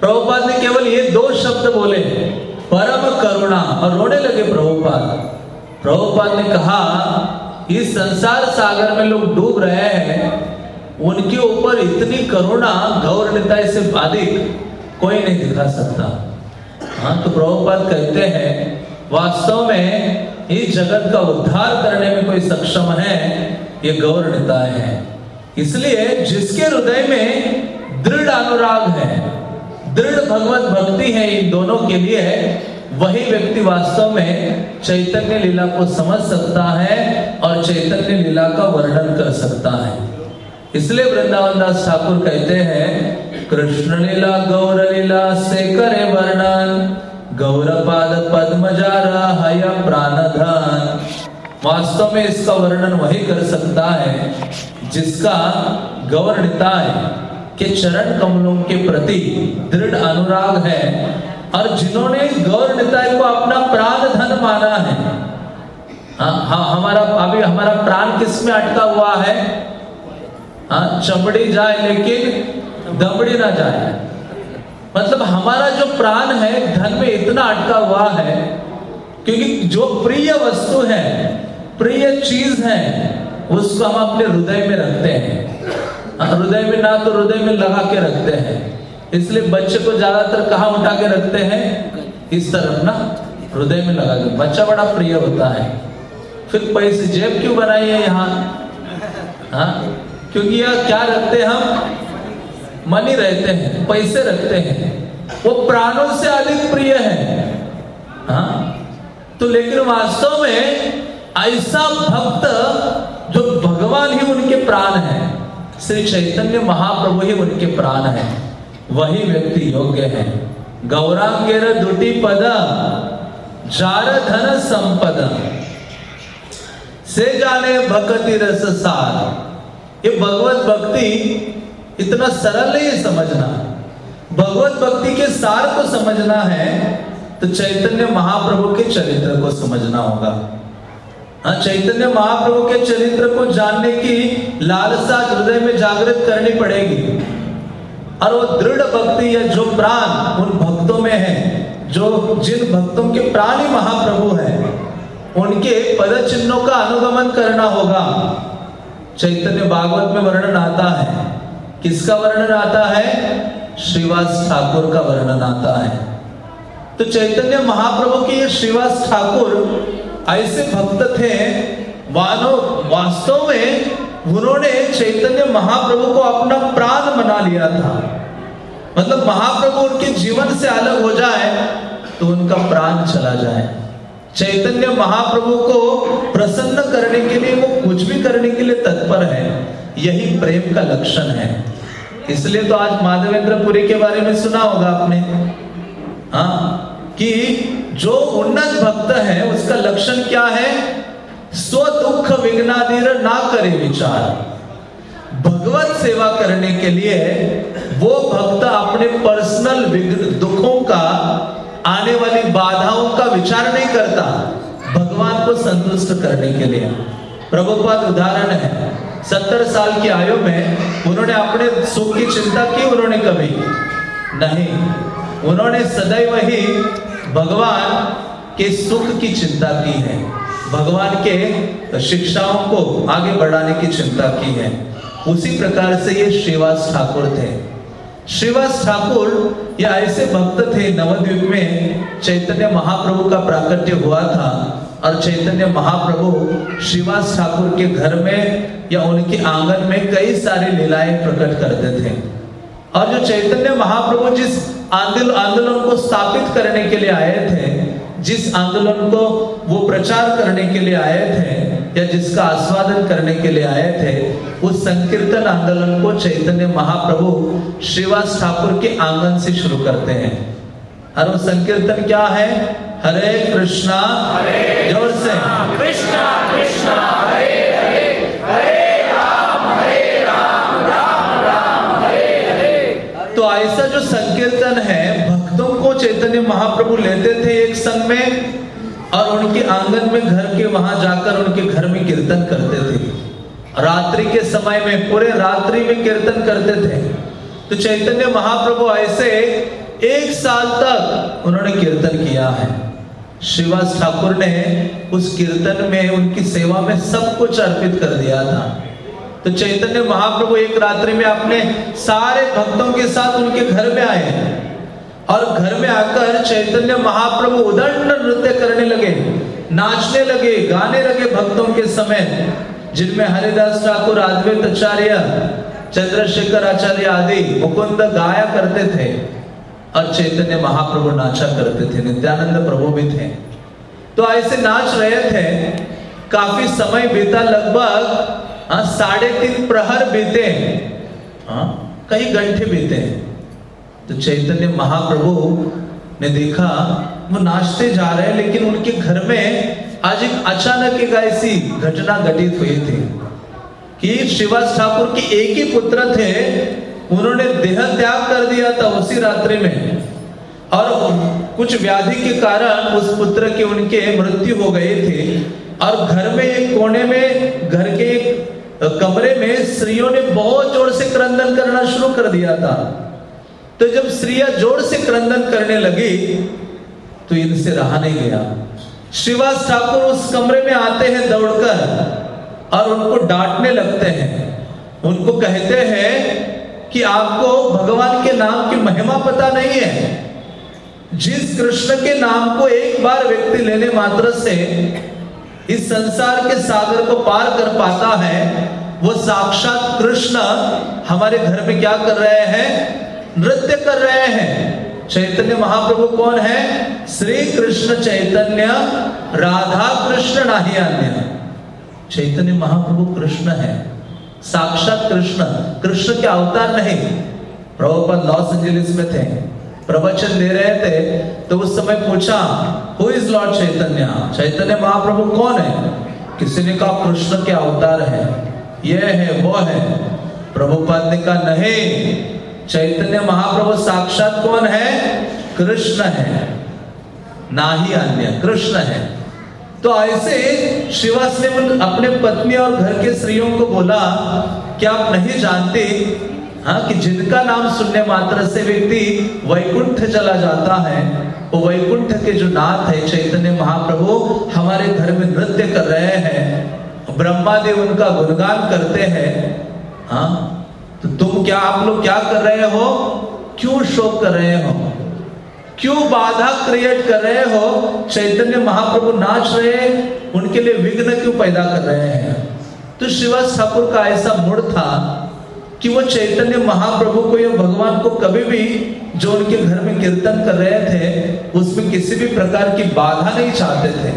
प्रभुपाद ने केवल ये दो शब्द बोले, परम करुणा, और रोने लगे प्रभुपाद। प्रभुपाद ने कहा, इस संसार सागर में लोग डूब रहे हैं। उनके ऊपर इतनी करुणा गौर से अधिक कोई नहीं दिखा सकता। हाँ तो प्रभुपाद कहते हैं, वास्तव में इस जगत का उद्धार करने में कोई सक्षम है, ये गौर निताय है। इसलिए जिसके हृदय में दृढ़ अनुराग है, दृढ़ भगवत भक्ति है इन दोनों के लिए, वही व्यक्ति वास्तव में चैतन्य लीला को समझ सकता है और चैतन्य लीला का वर्णन कर सकता है। इसलिए वृंदावन दास ठाकुर कहते हैं कृष्ण लीला, गौर लीला से करे वर्णन। गौर गौरपाद पद्मजारा, हय प्राणधन। वास्तव में इसका वर्णन वही कर सकता है, जिसका गौर निताय के चरण कमलों के प्रति दृढ़ अनुराग है, और जिन्होंने गौर निताय को अपना प्राण धन माना है। हाँ हाँ हमारा, अभी हमारा प्राण किसमें अटका हुआ है? हाँ चमड़ी जाए, लेकिन दमड़ी ना जाए। मतलब हमारा जो प्राण है, धन में इतना अटका हुआ है, क्योंकि जो प्रिय वस्तु है, प्रिय चीज़ है, उसको हम अपने हृदय में रखते हैं। हृदय में ना तो हृदय में लगा के रखते हैं। इसलिए बच्चे को ज़्यादातर कहा उठा के रखते हैं? इस तरफ़ ना, हृदय में लगा के। बच्चा बड़ा प्रिय होता है। फिर पैसे जेब क्यों बनाई है यहाँ? हाँ क्योंकि यह क्या रखते हम? मनी रहते हैं, पैसे रखते हैं। वो प्राणों से अधिक प्रिय है। हाँ? तो लेकिन वास्तव में ऐसा भक्त जो भगवान ही उनके प्राण है, श्री चैतन्य महाप्रभु ही उनके प्राण है, वही व्यक्ति योग्य है। गौरांगेर दुटी पद, जार धन संपद। से जाने भक्ति रस सार। ये भगवत भक्ति इतना सरल है समझना। भगवत भक्ति के सार को समझना है तो चैतन्य महाप्रभु के चरित्र को समझना होगा। हाँ चैतन्य महाप्रभु के चरित्र को जानने की लालसा हृदय में जागृत करनी पड़ेगी। और वो दृढ़ भक्ति या जो प्राण उन भक्तों में है, जो जिन भक्तों के प्राण ही महाप्रभु है, उनके पद चिन्हों का अनुगमन करना होगा। चैतन्य भागवत में वर्णन आता है किसका वर्णन आता है? श्रीवास ठाकुर का वर्णन आता है। तो चैतन्य महाप्रभु के ये श्रीवास ठाकुर ऐसे भक्त थे, वानो, वास्तव में उन्होंने चैतन्य महाप्रभु को अपना प्राण बना लिया था। मतलब महाप्रभु उनके जीवन से अलग हो जाए तो उनका प्राण चला जाए। चैतन्य महाप्रभु को प्रसन्न करने के लिए, वो कुछ भी करने के लिए तत्पर है। यही प्रेम का लक्षण है। इसलिए तो आज माधवेंद्र पुरी के बारे में सुना होगा आपने। हाँ कि जो उन्नत भक्त है, उसका लक्षण क्या है? स्व दुख विघ्नादिर ना करे विचार। भगवत सेवा करने के लिए वो भक्त अपने पर्सनल दुखों का आने वाली बाधाओं का विचार नहीं करता भगवान को संतुष्ट करने के लिए। प्रभुपाद उदाहरण है। सत्तर साल की आयु में उन्होंने अपने सुख की चिंता की, उन्होंने कभी नहीं। उन्होंने सदैव ही भगवान के सुख की चिंता की है। भगवान के शिक्षाओं को आगे बढ़ाने की चिंता की है। उसी प्रकार से ये श्रीवास ठाकुर थे। श्रीवास ठाकुर ये ऐसे भक्त थे नवद्वीप में, चैतन्य महाप्रभु का प्राकट्य हुआ था और चैतन्य महाप्रभु श्रीवास ठाकुर के घर में या उनके आँगन में कई सारे लीलाएँ प्रकट करते थे। और जो चैतन्य महाप्रभु जिस आंदोलन आंदोलन को स्थापित करने के लिए आए थे, जिस आंदोलन को वो प्रचार करने के लिए आए थे या जिसका आस्वादन करने के लिए आए थे उस संकीर्तन आंदोलन को चैतन्य महाप्रभु श्रीवास ठाकुर के आँगन से शुरू करते हैं। और वो संकीर्तन क्या है? हरे कृष्णा ज़ोर से। कृष्णा कृष्णा हरे हरे हरे राम हरे राम राम राम हरे हरे। तो ऐसा जो संकीर्तन है भक्तों को चैतन्य महाप्रभु लेते थे एक संग में? और उनके आँगन में घर के वहाँ जाकर उनके घर में कीर्तन करते थे। रात्रि के समय में, पूरे रात्रि में कीर्तन करते थे। तो चैतन्य महाप्रभु ऐसे एक साल तक उन्होंने कीर्तन किया है। श्रीवास ठाकुर ने उस कीर्तन में, उनकी सेवा में सब कुछ अर्पित कर दिया था। तो चैतन्य महाप्रभु एक रात्रि में अपने सारे भक्तों के साथ उनके घर में आए। और घर में आकर चैतन्य महाप्रभु उदंड नृत्य करने लगे नाचने लगे गाने लगे भक्तों के समय जिनमें हरिदास ठाकुर अद्वैत आचार्य चंद्रशेखर आचार्य आदि मुकुंद गाया करते थे और चैतन्य महाप्रभु नाचा करते थे नित्यानंद प्रभु भी थे। तो ऐसे नाच रहे थे काफ़ी समय बीता लगभग हाँ, साढ़े तीन प्रहर बीते। हाँ, कई घंटे बीते। तो चैतन्य महाप्रभु ने देखा, वो नाचते जा रहे हैं, लेकिन उनके घर में आज एक अचानक एक ऐसी घटना घटित हुई थी कि शिवास ठाकुर के एक ही पुत्र थे, उन्होंने देह त्याग कर दिया था उसी रात्रि में। और कुछ व्याधि के कारण उस पुत्र के उनके मृत्यु हो गए थे। और घर में एक कोने में, घर के एक कमरे में स्त्रियों ने बहुत ज़ोर से क्रंदन करना शुरू कर दिया था। तो जब स्त्रियाँ ज़ोर से क्रंदन करने लगी तो इनसे रहा नहीं गया। श्रीवास ठाकुर उस कमरे में आते हैं दौड़कर और उनको डांटने लगते हैं। उनको कहते हैं कि आपको भगवान के नाम की महिमा पता नहीं है। जिस कृष्ण के नाम को एक बार व्यक्ति लेने मात्र से इस संसार के सागर को पार कर पाता है, वो साक्षात कृष्ण हमारे घर में क्या कर रहे हैं? नृत्य कर रहे हैं। चैतन्य महाप्रभु कौन है? श्री कृष्ण चैतन्य, राधा कृष्ण नाही अन्य। चैतन्य महाप्रभु कृष्ण है। साक्षात कृष्ण। कृष्ण के अवतार नहीं। प्रभुपद लॉस एंजलिस में थे। प्रवचन दे रहे थे। तो उस समय पूछा who is Lord Chaitanya Chaitanya Mahaprabhu कौन है? किसी ने कहा, कृष्ण के अवतार है। ये है, वो है। प्रभुपद ने कहा, नहीं चैतन्य महाप्रभु साक्षात कौन है? कृष्ण है। ना ही अन्य, कृष्ण है। तो ऐसे शिवास ने अपने पत्नी और घर के स्त्रियों को बोला कि आप नहीं जानते हाँ कि जिनका नाम सुनने मात्र से व्यक्ति वैकुंठ चला जाता है? वो वैकुंठ के जो नाथ है, चैतन्य महाप्रभु, हमारे घर में नृत्य कर रहे हैं। ब्रह्मा देव उनका गुणगान करते हैं। हाँ तो तुम क्या आप लोग क्या कर रहे हो? क्यों शोक कर रहे हो? क्यों बाधा क्रिएट कर रहे हो? चैतन्य महाप्रभु नाच रहे उनके लिए विघ्न क्यों पैदा कर रहे हैं? तो शिवास ठाकुर का ऐसा मूड था कि वो चैतन्य महाप्रभु को या भगवान को कभी भी जो उनके घर में कीर्तन कर रहे थे, उसमें किसी भी प्रकार की बाधा नहीं चाहते थे।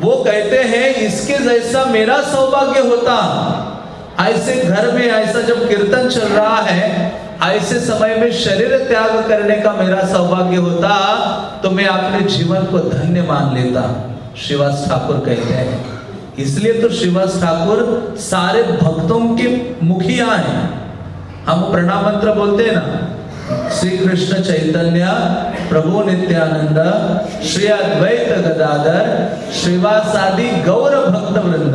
वो कहते हैं, इसके जैसा मेरा सौभाग्य होता। ऐसे घर में ऐसा जब कीर्तन चल रहा है, ऐसे समय में शरीर त्याग करने का मेरा सौभाग्य होता तो मैं अपने जीवन को धन्य मान लेता शिवास ठाकुर कहते हैं। इसलिए तो शिवास ठाकुर सारे भक्तों के मुखिया हैं। हम प्रणाम मंत्र बोलते हैं ना, श्री कृष्ण चैतन्य, प्रभु नित्यानंद, श्री अद्वैत गदाधर, श्रीवास आदि गौर भक्त वृंद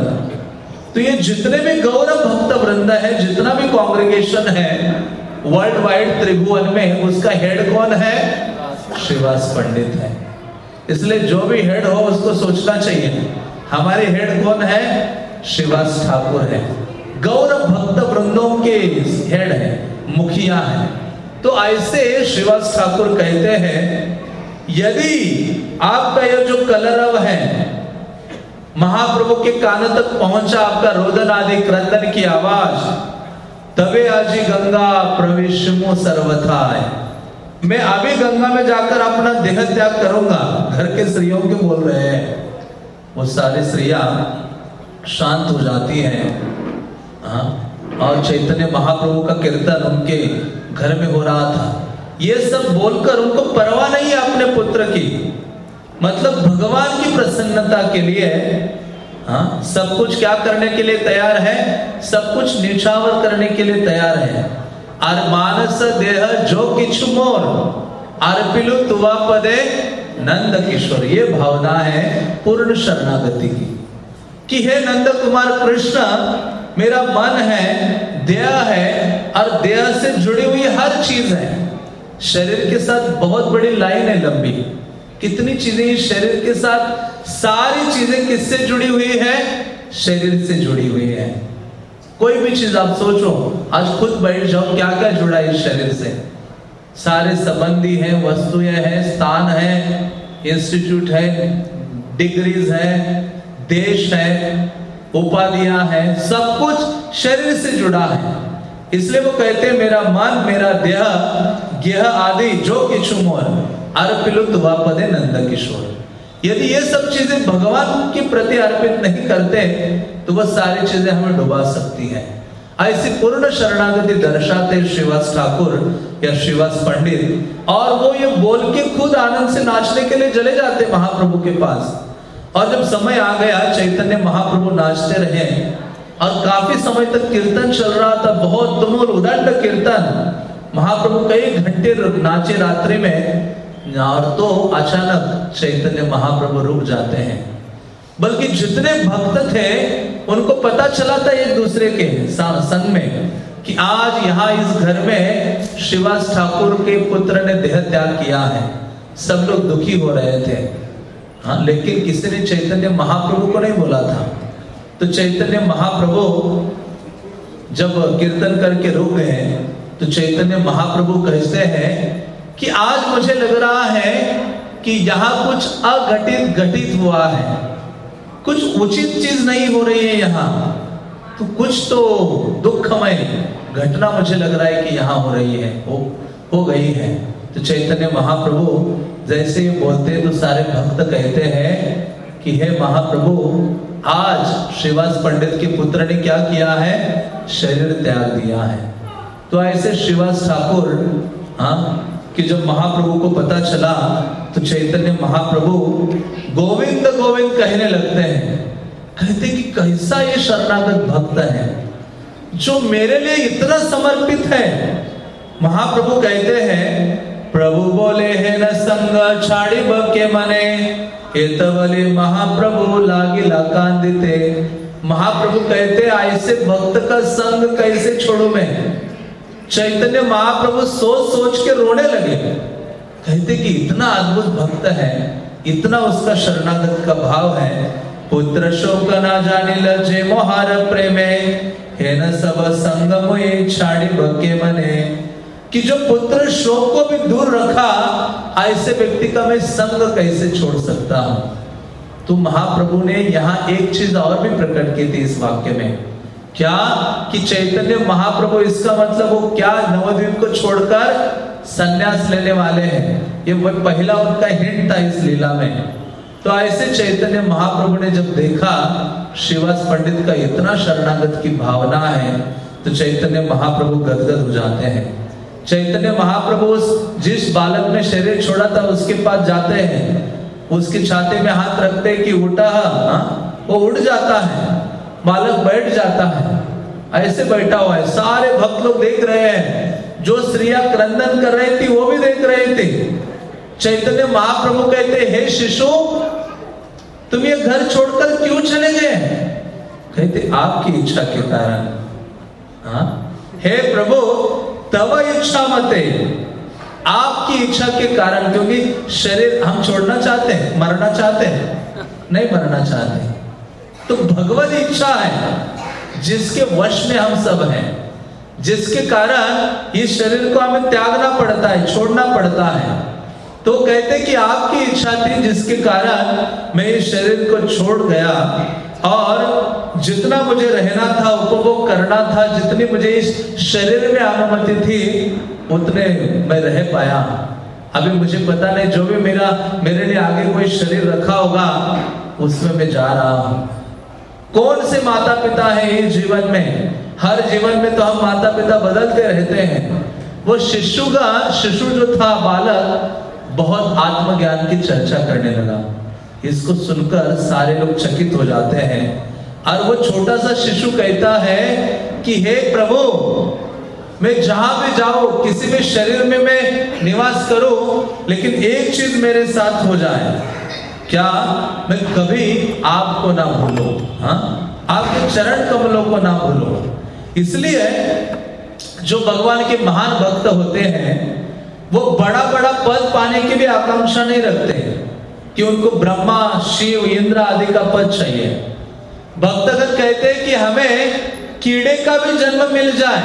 तो ये जितने भी गौरव भक्त वृंद है, जितना भी कॉन्ग्रेगेशन है वर्ल्ड वाइड त्रिभुवन में, उसका हेड कौन है? श्रीवास पंडित है। इसलिए जो भी हेड हो, उसको सोचना चाहिए। हमारे हेड कौन है? श्रीवास ठाकुर है। गौरव भक्त वृंदों के हेड है, मुखिया है। तो ऐसे श्रीवास ठाकुर कहते हैं, यदि आपका यह जो कलरव है महाप्रभु के कान तक पहुँचा आपका रोदन आदि क्रंदन की आवाज़। तबे आजी गंगा प्रवेश सर्वथा है मैं अभी गंगा में जाकर अपना देह त्याग करूँगा। घर के स्त्रियों के बोल रहे हैं? वो सारी स्त्रियाँ शांत हो जाती हैं। हाँ? और चैतन्य महाप्रभु का कीर्तन उनके घर में हो रहा था। ये सब बोलकर उनको परवाह नहीं है अपने पुत्र की। मतलब भगवान की प्रसन्नता के लिए हाँ सब कुछ क्या करने के लिए तैयार है? सब कुछ निछावर करने के लिए तैयार है। और मानस देह जो किछु मोर अर्पिलु तुवा पदे नंद किशोर। ये भावना है पूर्ण शरणागति की। कि हे नंद कुमार कृष्ण, मेरा मन है देह है, और देह से जुड़ी हुई हर चीज़ है। शरीर के साथ बहुत बड़ी लाइन है लंबी। कितनी चीज़ें शरीर के साथ, सारी चीज़ें किससे जुड़ी हुई है? शरीर से जुड़ी हुई है। कोई भी चीज़ आप सोचो, आज खुद बैठ जाओ क्या क्या जुड़ा है इस शरीर से? सारे संबंधी हैं, वस्तुएँ हैं, स्थान है इंस्टीट्यूट है डिग्रीज है, देश है, उपाधियाँ हैं, सब कुछ शरीर से जुड़ा है। इसलिए वो कहते हैं, मेरा मन, मेरा देह, गेह आदि, जो किछु मोर अर्पिलुत वापदे नंद किशोर। यदि ये सब चीज़ें भगवान के प्रति अर्पित नहीं करते तो वह सारी चीज़ें हमें डुबा सकती हैं। ऐसी पूर्ण शरणागति दर्शाते श्रीवास ठाकुर या श्रीवास पंडित, और वो ये बोल के खुद आनंद से नाचने के लिए चले जाते महाप्रभु के पास। और जब समय आ गया, चैतन्य महाप्रभु नाचते रहे, और काफ़ी समय तक कीर्तन चल रहा था, बहुत तुमुल उदंड कीर्तन। महाप्रभु कई घंटे नाचे रात्रि में और तो अचानक चैतन्य महाप्रभु रुक जाते हैं। बल्कि जितने भक्त थे, उनको पता चला था एक दूसरे के संग में कि आज यहाँ इस घर में शिवास ठाकुर के पुत्र ने देह त्याग किया है। सब लोग दुखी हो रहे थे। हाँ लेकिन किसी ने चैतन्य महाप्रभु को नहीं बोला था। तो चैतन्य महाप्रभु जब कीर्तन करके रुक गए तो चैतन्य महाप्रभु कहते हैं कि आज मुझे लग रहा है कि यहाँ कुछ अघटित घटित हुआ है। कुछ उचित चीज़ नहीं हो रही है यहाँ। तो कुछ तो दुखमय घटना मुझे लग रहा है कि यहाँ हो रही है, हो हो गई है। तो चैतन्य महाप्रभु जैसे बोलते तो सारे भक्त कहते हैं कि हे महाप्रभु, आज श्रीवास पंडित के पुत्र ने क्या किया है? शरीर त्याग दिया है। तो ऐसे श्रीवास ठाकुर हाँ कि जब महाप्रभु को पता चला तो चैतन्य महाप्रभु गोविंद गोविंद कहने लगते हैं, कहते कि कैसा ये शरणागत भक्त है, जो मेरे लिए इतना समर्पित है। महाप्रभु कहते हैं, प्रभु बोले है न संग छाड़ी के मने एतवले महाप्रभु लागिला कांदिते महाप्रभु कहते ऐसे भक्त का संग कैसे छोड़ू मैं? चैतन्य महाप्रभु सोच सोच के रोने लगे। कहते कि इतना अद्भुत भक्त है, इतना उसका शरणागत का भाव है। पुत्र शोक ना जाने लजे मोहार प्रेमे, हे न सब संगम छाड़ी भके मने। कि जो पुत्र शोक को भी दूर रखा, ऐसे व्यक्ति का मैं संग कैसे छोड़ सकता हूँ? तो महाप्रभु ने यहाँ एक चीज़ और भी प्रकट की थी इस वाक्य में। क्या कि चैतन्य महाप्रभु इसका मतलब वो क्या नवद्वीप को छोड़कर संन्यास लेने वाले हैं? ये पहला उनका हिंट था इस लीला में। तो ऐसे चैतन्य महाप्रभु ने जब देखा शिवास पंडित का इतना शरणागत की भावना है तो चैतन्य महाप्रभु गदगद हो जाते हैं। चैतन्य महाप्रभु जिस बालक ने शरीर छोड़ा था उसके पास जाते हैं। उसके छाते में हाथ रखते कि उठा हाँ, वो उठ जाता है। बालक बैठ जाता है। ऐसे बैठा हुआ है। सारे भक्त लोग देख रहे हैं। जो स्त्रिया क्रंदन कर रही थी, वो भी देख रहे थे। चैतन्य महाप्रभु कहते, हे शिशु, तुम ये घर छोड़कर क्यों चले गए? कहते, आपकी इच्छा के कारण। हाँ? हे प्रभु, तब इच्छा मते आपकी इच्छा के कारण, क्योंकि शरीर हम छोड़ना चाहते हैं, मरना चाहते हैं। नहीं मरना चाहते तो भगवत इच्छा है, जिसके वश में हम सब हैं, जिसके कारण इस शरीर को हमें त्यागना पड़ता है, छोड़ना पड़ता है। तो कहते कि आपकी इच्छा थी, जिसके कारण मैं इस शरीर को छोड़ गया और जितना मुझे रहना था, उपभोग करना था, जितनी मुझे इस शरीर में अनुमति थी, उतने मैं रह पाया। अभी मुझे पता नहीं, जो भी मेरा, मेरे लिए आगे कोई शरीर रखा होगा, उसमें मैं जा रहा हूँ। कौन से माता पिता है इस जीवन में? हर जीवन में तो हम माता पिता बदलते रहते हैं। वो शिशु का, शिशु जो था बालक, बहुत आत्मज्ञान की चर्चा करने लगा। इसको सुनकर सारे लोग चकित हो जाते हैं। और वो छोटा सा शिशु कहता है कि, हे प्रभु, मैं जहाँ भी जाऊँ, किसी भी शरीर में मैं निवास करूँ, लेकिन एक चीज़ मेरे साथ हो जाए। क्या मैं कभी आपको ना भूलू? हाँ? आपके चरण कमलों को ना भूलू। इसलिए जो भगवान के महान भक्त होते हैं, वो बड़ा बड़ा पद पाने की भी आकांक्षा नहीं रखते कि उनको ब्रह्मा, शिव, इंद्र आदि का पद चाहिए। भक्तगण कहते हैं कि हमें कीड़े का भी जन्म मिल जाए,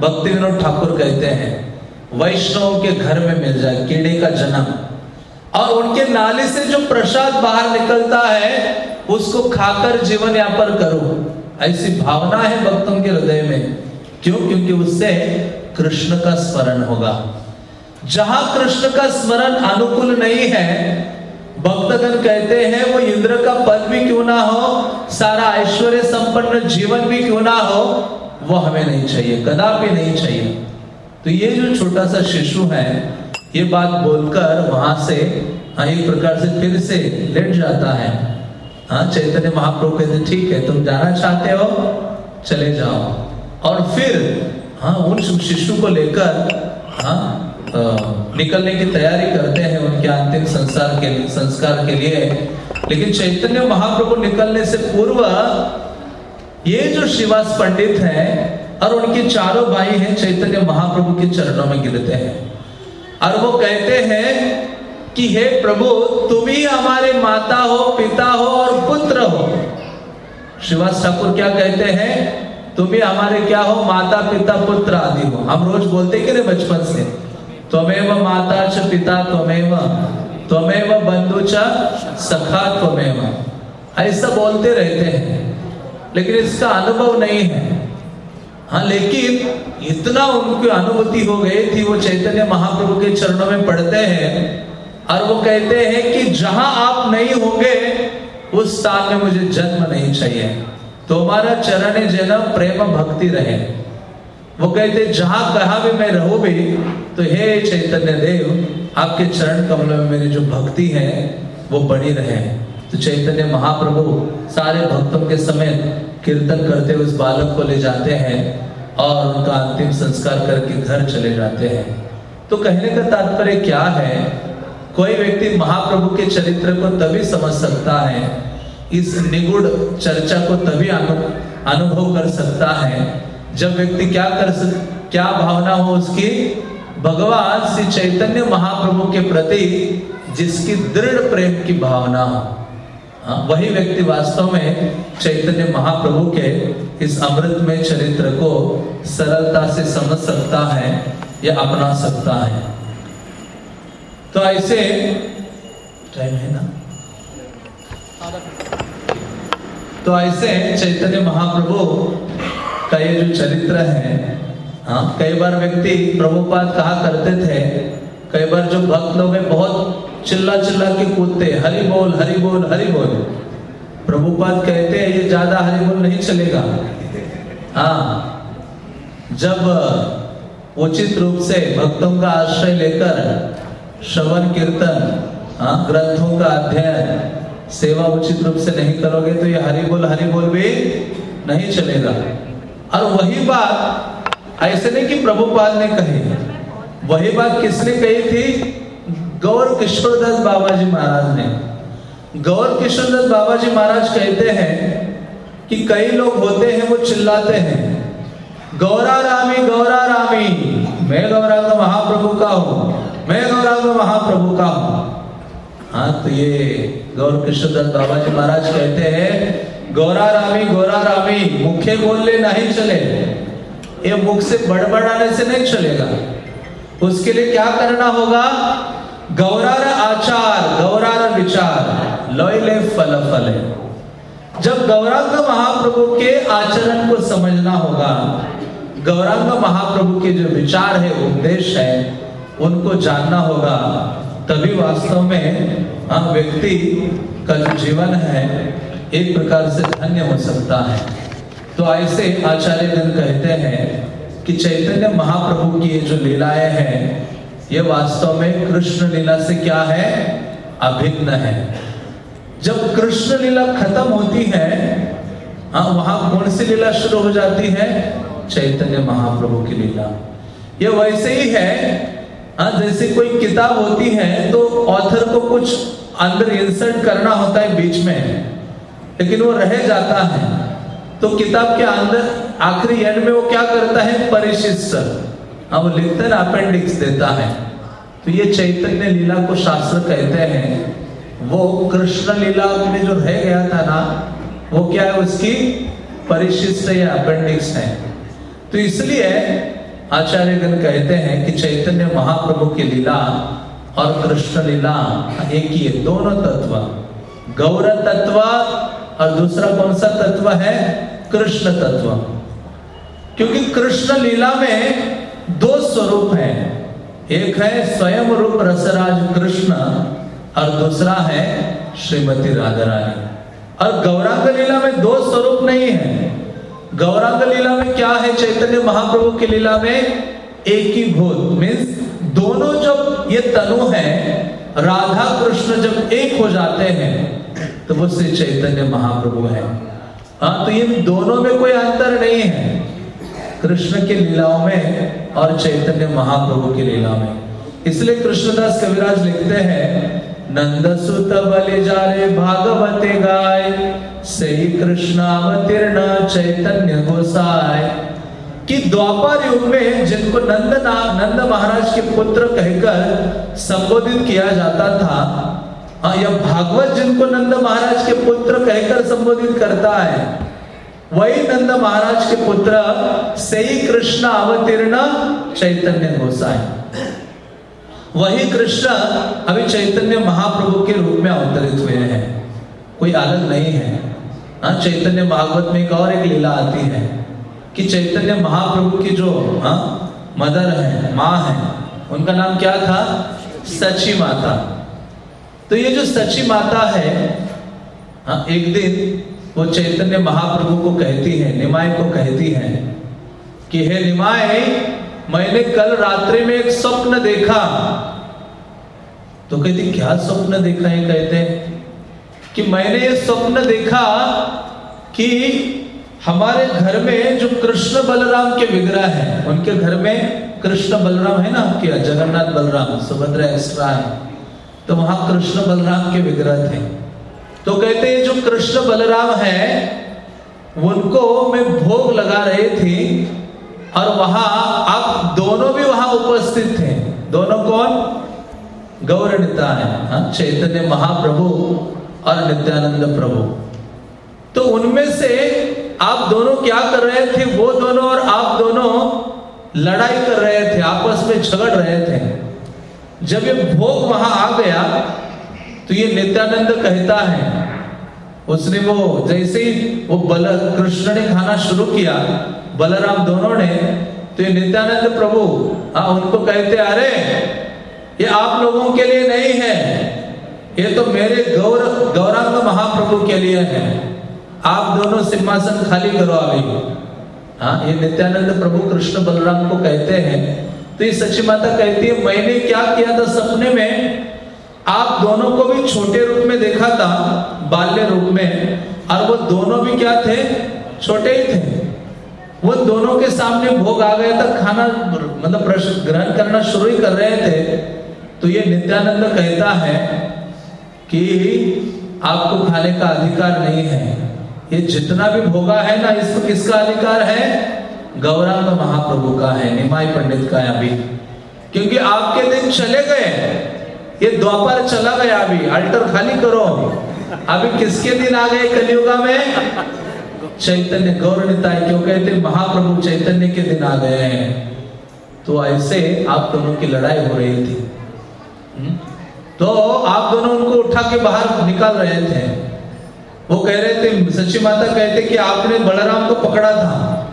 भक्ति विनोद ठाकुर कहते हैं, वैष्णव के घर में मिल जाए, कीड़े का जन्म। और उनके नाले से जो प्रसाद बाहर निकलता है, उसको खाकर जीवन यापन करो। ऐसी भावना है भक्तों के हृदय में। क्यों? क्योंकि उससे कृष्ण का स्मरण होगा। जहाँ कृष्ण का स्मरण अनुकूल नहीं है, भक्तगण कहते हैं, वो इंद्र का पद भी क्यों ना हो, सारा ऐश्वर्य संपन्न जीवन भी क्यों ना हो, वो हमें नहीं चाहिए, कदापि नहीं चाहिए। तो ये जो छोटा सा शिशु है ये बात बोलकर वहाँ से हाँ, एक प्रकार से फिर से लेट जाता है। हाँ चैतन्य महाप्रभु कहते ठीक है तुम जाना चाहते हो चले जाओ। और फिर हाँ उन शिशु को लेकर हाँ निकलने की तैयारी करते हैं उनके अंतिम संसार के लिए संस्कार के लिए। लेकिन चैतन्य महाप्रभु निकलने से पूर्व ये जो शिवास पंडित हैं और उनके चारों भाई हैं चैतन्य महाप्रभु के चरणों में गिरते हैं। और वो कहते हैं कि हे प्रभु, तुम ही हमारे माता हो, पिता हो और पुत्र हो। शिवास ठाकुर क्या कहते हैं? तुम ही हमारे क्या हो? माता, पिता, पुत्र आदि हो। हम रोज बोलते कि नहीं बचपन से? त्वमेव माता च पिता त्वमेव त्वमेव बंधु च सखा त्वमेव। ऐसा बोलते रहते हैं। लेकिन इसका अनुभव नहीं है। हाँ लेकिन इतना उनकी अनुभूति हो गई थी वो चैतन्य महाप्रभु के चरणों में पढ़ते हैं और वो कहते हैं कि जहाँ आप नहीं होंगे, उस स्थान में मुझे जन्म नहीं चाहिए। तो हमारा चरण जन्म प्रेम भक्ति रहे। वो कहते, जहाँ कहा भी मैं रहू भी तो हे चैतन्य देव, आपके चरण कमलों में मेरी जो भक्ति है, वो बनी रहे। तो चैतन्य महाप्रभु सारे भक्तों के समेत कीर्तन करते हुए उस बालक को ले जाते हैं और उनका अंतिम संस्कार करके घर चले जाते हैं। तो कहने का तात्पर्य क्या है? कोई व्यक्ति महाप्रभु के चरित्र को तभी समझ सकता है इस निगुड़ चर्चा को तभी अनुभव कर सकता है जब व्यक्ति क्या कर सक क्या भावना हो उसकी? भगवान श्री चैतन्य महाप्रभु के प्रति जिसकी दृढ़ प्रेम की भावना हाँ, वही व्यक्ति वास्तव में चैतन्य महाप्रभु के इस अमृत में चरित्र को सरलता से समझ सकता है या अपना सकता है। तो ऐसे टाइम है ना? तो ऐसे चैतन्य महाप्रभु का ये जो चरित्र है हाँ कई बार व्यक्ति प्रभुपाद कहा करते थे, कई बार जो भक्त लोग हैं, बहुत चिल्ला चिल्ला के कूदते हरि बोल हरि बोल हरि बोल। प्रभुपाद कहते हैं, ये ज़्यादा हरि बोल नहीं चलेगा। हाँ। जब उचित रूप से भक्तों का आश्रय लेकर श्रवण कीर्तन हाँ ग्रंथों का अध्ययन, सेवा उचित रूप से नहीं करोगे तो ये हरि बोल हरि बोल भी नहीं चलेगा। और वही बात ऐसे नहीं कि प्रभुपाल ने कही। वही बात किसने कही थी? गौर किशोरदास बाबा जी महाराज ने। गौर किशोरदास बाबा जी महाराज कहते हैं कि कई लोग होते हैं, वो चिल्लाते हैं। गौरा रामी गौरा रामी, मैं गौरांग महाप्रभु का हूँ, मैं गौरांग महाप्रभु का हूँ। हाँ तो ये गौर कृष्णदास बाबा जी महाराज कहते हैं, गौरा रामी गौरा रामी, मुखे बोलने नहीं चले। ये मुख से बड़बड़ाने से नहीं चलेगा। उसके लिए क्या करना होगा? गौरार आचार, गौरार विचार, लोयले फल फले जब गौरांग महाप्रभु के आचरण को समझना होगा, गौरांग महाप्रभु के जो विचार है, उपदेश है, उनको जानना होगा। तभी वास्तव में हम व्यक्ति का जो जीवन है, एक प्रकार से धन्य हो सकता है। तो ऐसे आचार्य कहते हैं कि चैतन्य महाप्रभु की जो लीलाएँ हैं ये वास्तव में कृष्ण लीला से क्या है? अभिन्न है। जब कृष्ण लीला खत्म होती है हाँ वहाँ कौन सी लीला शुरू हो जाती है? चैतन्य महाप्रभु की लीला। ये वैसे ही है। हाँ जैसे कोई किताब होती है तो ऑथर को कुछ अंदर इंसर्ट करना होता है बीच में, लेकिन वो रह जाता है। तो किताब के अंदर, आखिरी एंड में वो क्या करता है? परिशिष्ट। अब लिखते अपेंडिक्स देता है। तो ये चैतन्य लीला को शास्त्र कहते हैं। वो कृष्ण लीला में जो रह गया था ना, वो क्या है उसकी? परिशिष्ट या अपेंडिक्स है। तो इसलिए आचार्यगण कहते हैं कि चैतन्य महाप्रभु की लीला और कृष्ण लीला एक ही है, दोनों तत्व। गौर तत्व और दूसरा कौन सा तत्व है? कृष्ण तत्व। क्योंकि कृष्ण लीला में दो स्वरूप है। एक है स्वयं रूप रसराज कृष्ण और दूसरा है श्रीमती राधा रानी और गौरांग लीला में दो स्वरूप नहीं है। गौरांग लीला में क्या है? चैतन्य महाप्रभु की लीला में एक ही भूत। मीन्स दोनों जब ये तनु है, राधा कृष्ण जब एक हो जाते हैं तो वो श्री चैतन्य महाप्रभु है। हाँ तो इन दोनों में कोई अंतर नहीं है। कृष्ण की लीलाओं में और चैतन्य महाप्रभु की लीला में। इसलिए कृष्णदास कविराज लिखते हैं नंद सुत बलि जारे भागवते गाय, सही कृष्णावतीर्ण चैतन्य गोसाय। कि द्वापर युग में जिनको नंद नंद महाराज के पुत्र कहकर संबोधित किया जाता था हाँ यह भागवत जिनको नंद महाराज के पुत्र कहकर संबोधित करता है वही नंद महाराज के पुत्र सही कृष्ण अवतीर्ण चैतन्य गोसाई। वही कृष्ण अभी चैतन्य महाप्रभु के रूप में अवतरित हुए हैं। कोई अलग नहीं है। हाँ चैतन्य भागवत में एक और एक लीला आती है कि चैतन्य महाप्रभु की जो हाँ मदर है, माँ है, उनका नाम क्या था? सची माता। तो ये जो सची माता है हाँ एक दिन वो चैतन्य महाप्रभु को कहती है निमाय को कहती है कि, हे निमाय मैंने कल रात्रि में एक स्वप्न देखा। तो कहती, क्या स्वप्न देखा है? कहते कि, मैंने ये स्वप्न देखा कि हमारे घर में जो कृष्ण बलराम के विग्रह है, उनके घर में कृष्ण बलराम है ना आपके जगन्नाथ बलराम, सुभद्रा एक्स्ट्रा है तो वहाँ कृष्ण बलराम के विग्रह थे। तो कहते हैं, जो कृष्ण बलराम है, उनको मैं भोग लगा रहे थे और वहाँ आप दोनों भी वहाँ उपस्थित थे। दोनों कौन? गौरणिता है हाँ चैतन्य महाप्रभु और नित्यानंद प्रभु। तो उनमें से आप दोनों क्या कर रहे थे? वो दोनों और आप दोनों लड़ाई कर रहे थे, आपस में झगड़ रहे थे। जब ये भोग वहाँ आ गया तो ये नित्यानंद कहता है उसने वो जैसे ही वो बल कृष्ण ने खाना शुरू किया बलराम दोनों ने तो नित्यानंद प्रभु आ, उनको कहते अरे ये आप लोगों के लिए नहीं है। ये तो मेरे गौर गौरांग महाप्रभु के लिए है। आप दोनों सिंहासन खाली करो अभी। हाँ ये नित्यानंद प्रभु कृष्ण बलराम को कहते हैं। तो ये सच्ची माता कहती है मैंने क्या किया था सपने में? आप दोनों को भी छोटे रूप में देखा था। बाल्य रूप में। और वो दोनों भी क्या थे? छोटे ही थे। वो दोनों के सामने भोग आ गया था, खाना मतलब ग्रहण करना शुरू ही कर रहे थे। तो ये नित्यानंद कहता है कि आपको खाने का अधिकार नहीं है। ये जितना भी भोगा है ना, इसको किसका अधिकार है? गौरांग महाप्रभु का है, निमाई पंडित का है अभी। क्योंकि आपके दिन चले गए। ये द्वापर चला गया अभी, अल्टर खाली करो। अभी किसके दिन आ गए कलियुगा में? चैतन्य गौर निताय क्यों कहते महाप्रभु चैतन्य के दिन आ गए हैं। तो ऐसे आप दोनों की लड़ाई हो रही थी। हम्म? तो आप दोनों उनको उठा के बाहर निकाल रहे थे। वो कह रहे थे, सच्ची माता कहते कि आपने बलराम को पकड़ा था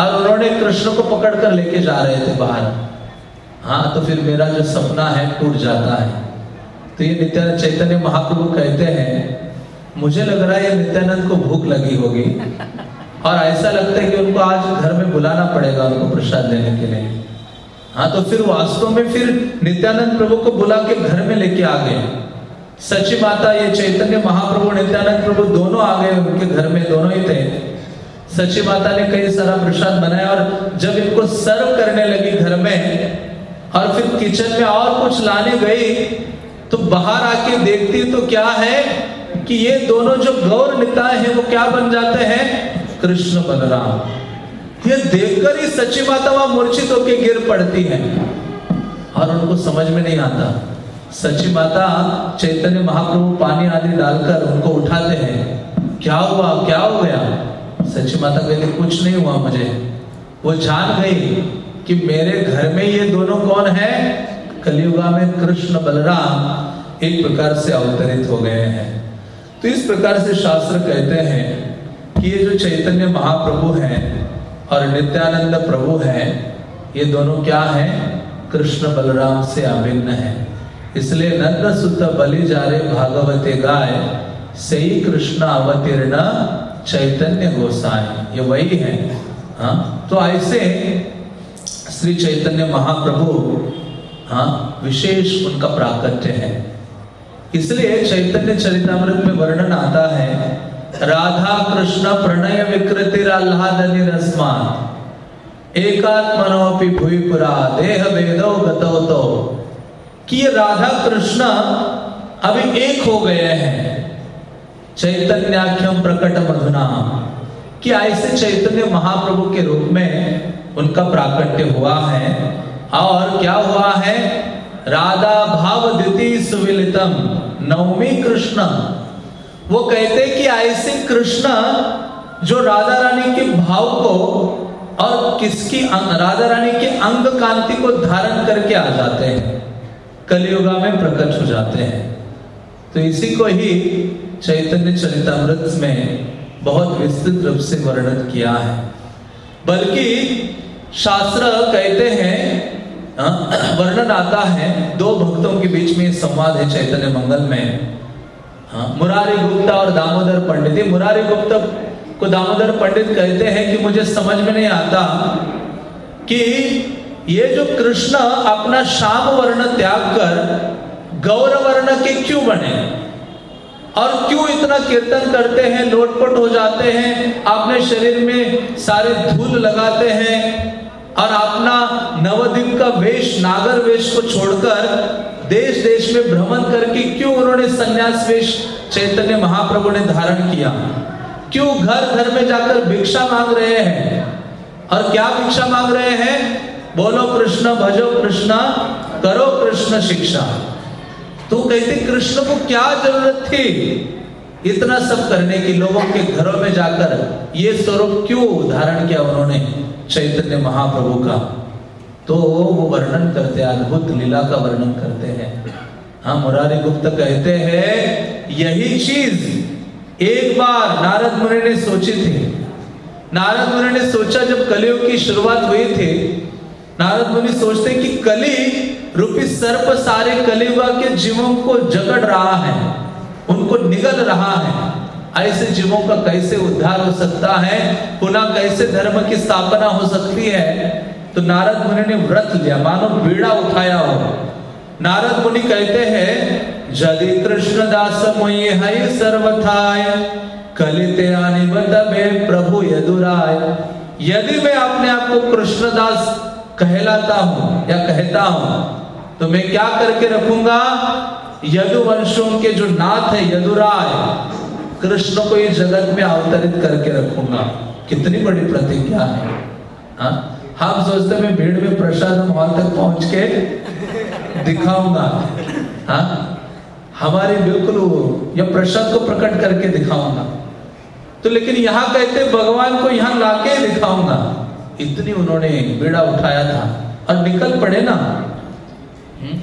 और उन्होंने कृष्ण को पकड़ कर लेके जा रहे थे बाहर। हाँ तो फिर मेरा जो सपना है, टूट जाता है। तो ये नित्यानंद चैतन्य महाप्रभु कहते हैं, मुझे लग रहा है ये नित्यानंद को भूख लगी होगी। और ऐसा लगता है कि उनको आज घर में बुलाना पड़ेगा उनको प्रसाद देने के लिए। हाँ तो फिर वास्तव में फिर नित्यानंद प्रभु को बुला के घर में लेके आ गए। सची माता, ये चैतन्य महाप्रभु, नित्यानंद प्रभु दोनों आ गए उनके घर में, दोनों ही थे। सची माता ने कई सारा प्रसाद बनाया और जब इनको सर्व करने लगी घर में, और फिर किचन में और कुछ लाने गई तो बाहर आके देखती तो क्या है कि ये दोनों जो गौर निताय हैं, वो क्या बन जाते हैं? कृष्ण बलराम ये देखकर ही सच्ची माता वहाँ मूर्छित होकर गिर पड़ती है। और उनको समझ में नहीं आता। सच्ची माता चैतन्य महाप्रभु पानी आदि डालकर उनको उठाते हैं। क्या हुआ? क्या हो गया? सच्ची माता कहते, कुछ नहीं हुआ मुझे। वो जान गई कि मेरे घर में ये दोनों कौन है? कलियुगा में कृष्ण बलराम। एक प्रकार से अवतरित हो गए हैं। तो इस प्रकार से शास्त्र कहते हैं कि ये जो चैतन्य महाप्रभु हैं और नित्यानंद प्रभु हैं, ये दोनों क्या हैं? कृष्ण बलराम से अभिन्न है। इसलिए नंद सुत बलि जारे भागवते गाय, सही कृष्ण अवतीर्ण चैतन्य गोसाई। ये वही है। हाँ तो ऐसे श्री चैतन्य महाप्रभु हाँ विशेष उनका प्राकट्य है। इसलिए चैतन्य चरितमृत में वर्णन आता है, राधा कृष्ण प्रणय विकृति एकात्मनोपि भूपुरा देह वेदो गतो तो। कि ये राधा कृष्ण अभी एक हो गए हैं। चैतन्याख्यम प्रकट मधुना। कि ऐसे चैतन्य महाप्रभु के रूप में उनका प्राकट्य हुआ है। और क्या हुआ है? राधा भाव द्वितीय सुविलितम। नवमी कृष्ण। वो कहते कि ऐसे कृष्ण जो राधा रानी के भाव को और किसकी राधा रानी के अंग कांति को धारण करके आ जाते हैं कलयुगा में प्रकट हो जाते हैं। तो इसी को ही चैतन्य चरितमृत में बहुत विस्तृत रूप से वर्णन किया है। बल्कि शास्त्र कहते हैं हाँ, वर्णन आता है दो भक्तों के बीच में संवाद है चैतन्य मंगल में। हाँ, मुरारी गुप्ता और दामोदर पंडित। मुरारी गुप्ता को दामोदर पंडित कहते हैं कि मुझे समझ में नहीं आता कि ये जो कृष्ण अपना श्याम वर्ण त्याग कर गौर वर्ण के क्यों बने? और क्यों इतना कीर्तन करते हैं लोटपट हो जाते हैं अपने शरीर में सारे धूल लगाते हैं और अपना नवद्वीप का वेश, नागर वेश को छोड़कर देश देश में भ्रमण करके क्यों उन्होंने संन्यास वेश चैतन्य महाप्रभु ने धारण किया? क्यों घर घर में जाकर भिक्षा मांग रहे हैं? और क्या भिक्षा मांग रहे हैं? बोलो कृष्ण, भजो कृष्ण, करो कृष्ण शिक्षा। तो कहते, कृष्ण को क्या ज़रूरत थी? इतना सब करने की लोगों के घरों में जाकर ये स्वरूप क्यों धारण किया उन्होंने? चैतन्य महाप्रभु का। तो वो वर्णन करते हैं अद्भुत लीला का वर्णन करते हैं। हाँ मुरारी गुप्त कहते हैं, यही चीज़ एक बार नारद मुनि ने सोची थी। नारद मुनि ने सोचा, जब कलियुग की शुरुआत हुई थी, नारद मुनि सोचते कि कली रूपी सर्प सारे कलियुगा के जीवों को जकड़ रहा है, उनको निगल रहा है। ऐसे जीवों का कैसे उद्धार हो सकता है? पुनः कैसे धर्म की स्थापना हो सकती है? तो नारद मुनि ने व्रत लिया। मानो बीड़ा उठाया हो। नारद मुनि कहते हैं, जदि कृष्ण दास मोये सर्वथाय, कलिते आने बे प्रभु यदुराय। यदि मैं अपने आप को कृष्णदास कहलाता हूँ या कहता हूँ तो मैं क्या करके रखूँगा? यदुवंशों के जो नाथ है, यदुराय कृष्ण को इस जगत में अवतरित करके रखूँगा। कितनी बड़ी प्रतिज्ञा है। हा? हम सोचते मैं भीड़ में प्रसाद हॉल तक पहुँच के दिखाऊँगा। हा? हमारी बिल्कुल या प्रसाद को प्रकट करके दिखाऊँगा। तो लेकिन यहाँ कहते भगवान को यहाँ लाके दिखाऊँगा। इतनी उन्होंने बेड़ा उठाया था। और निकल पड़े ना। हम्म?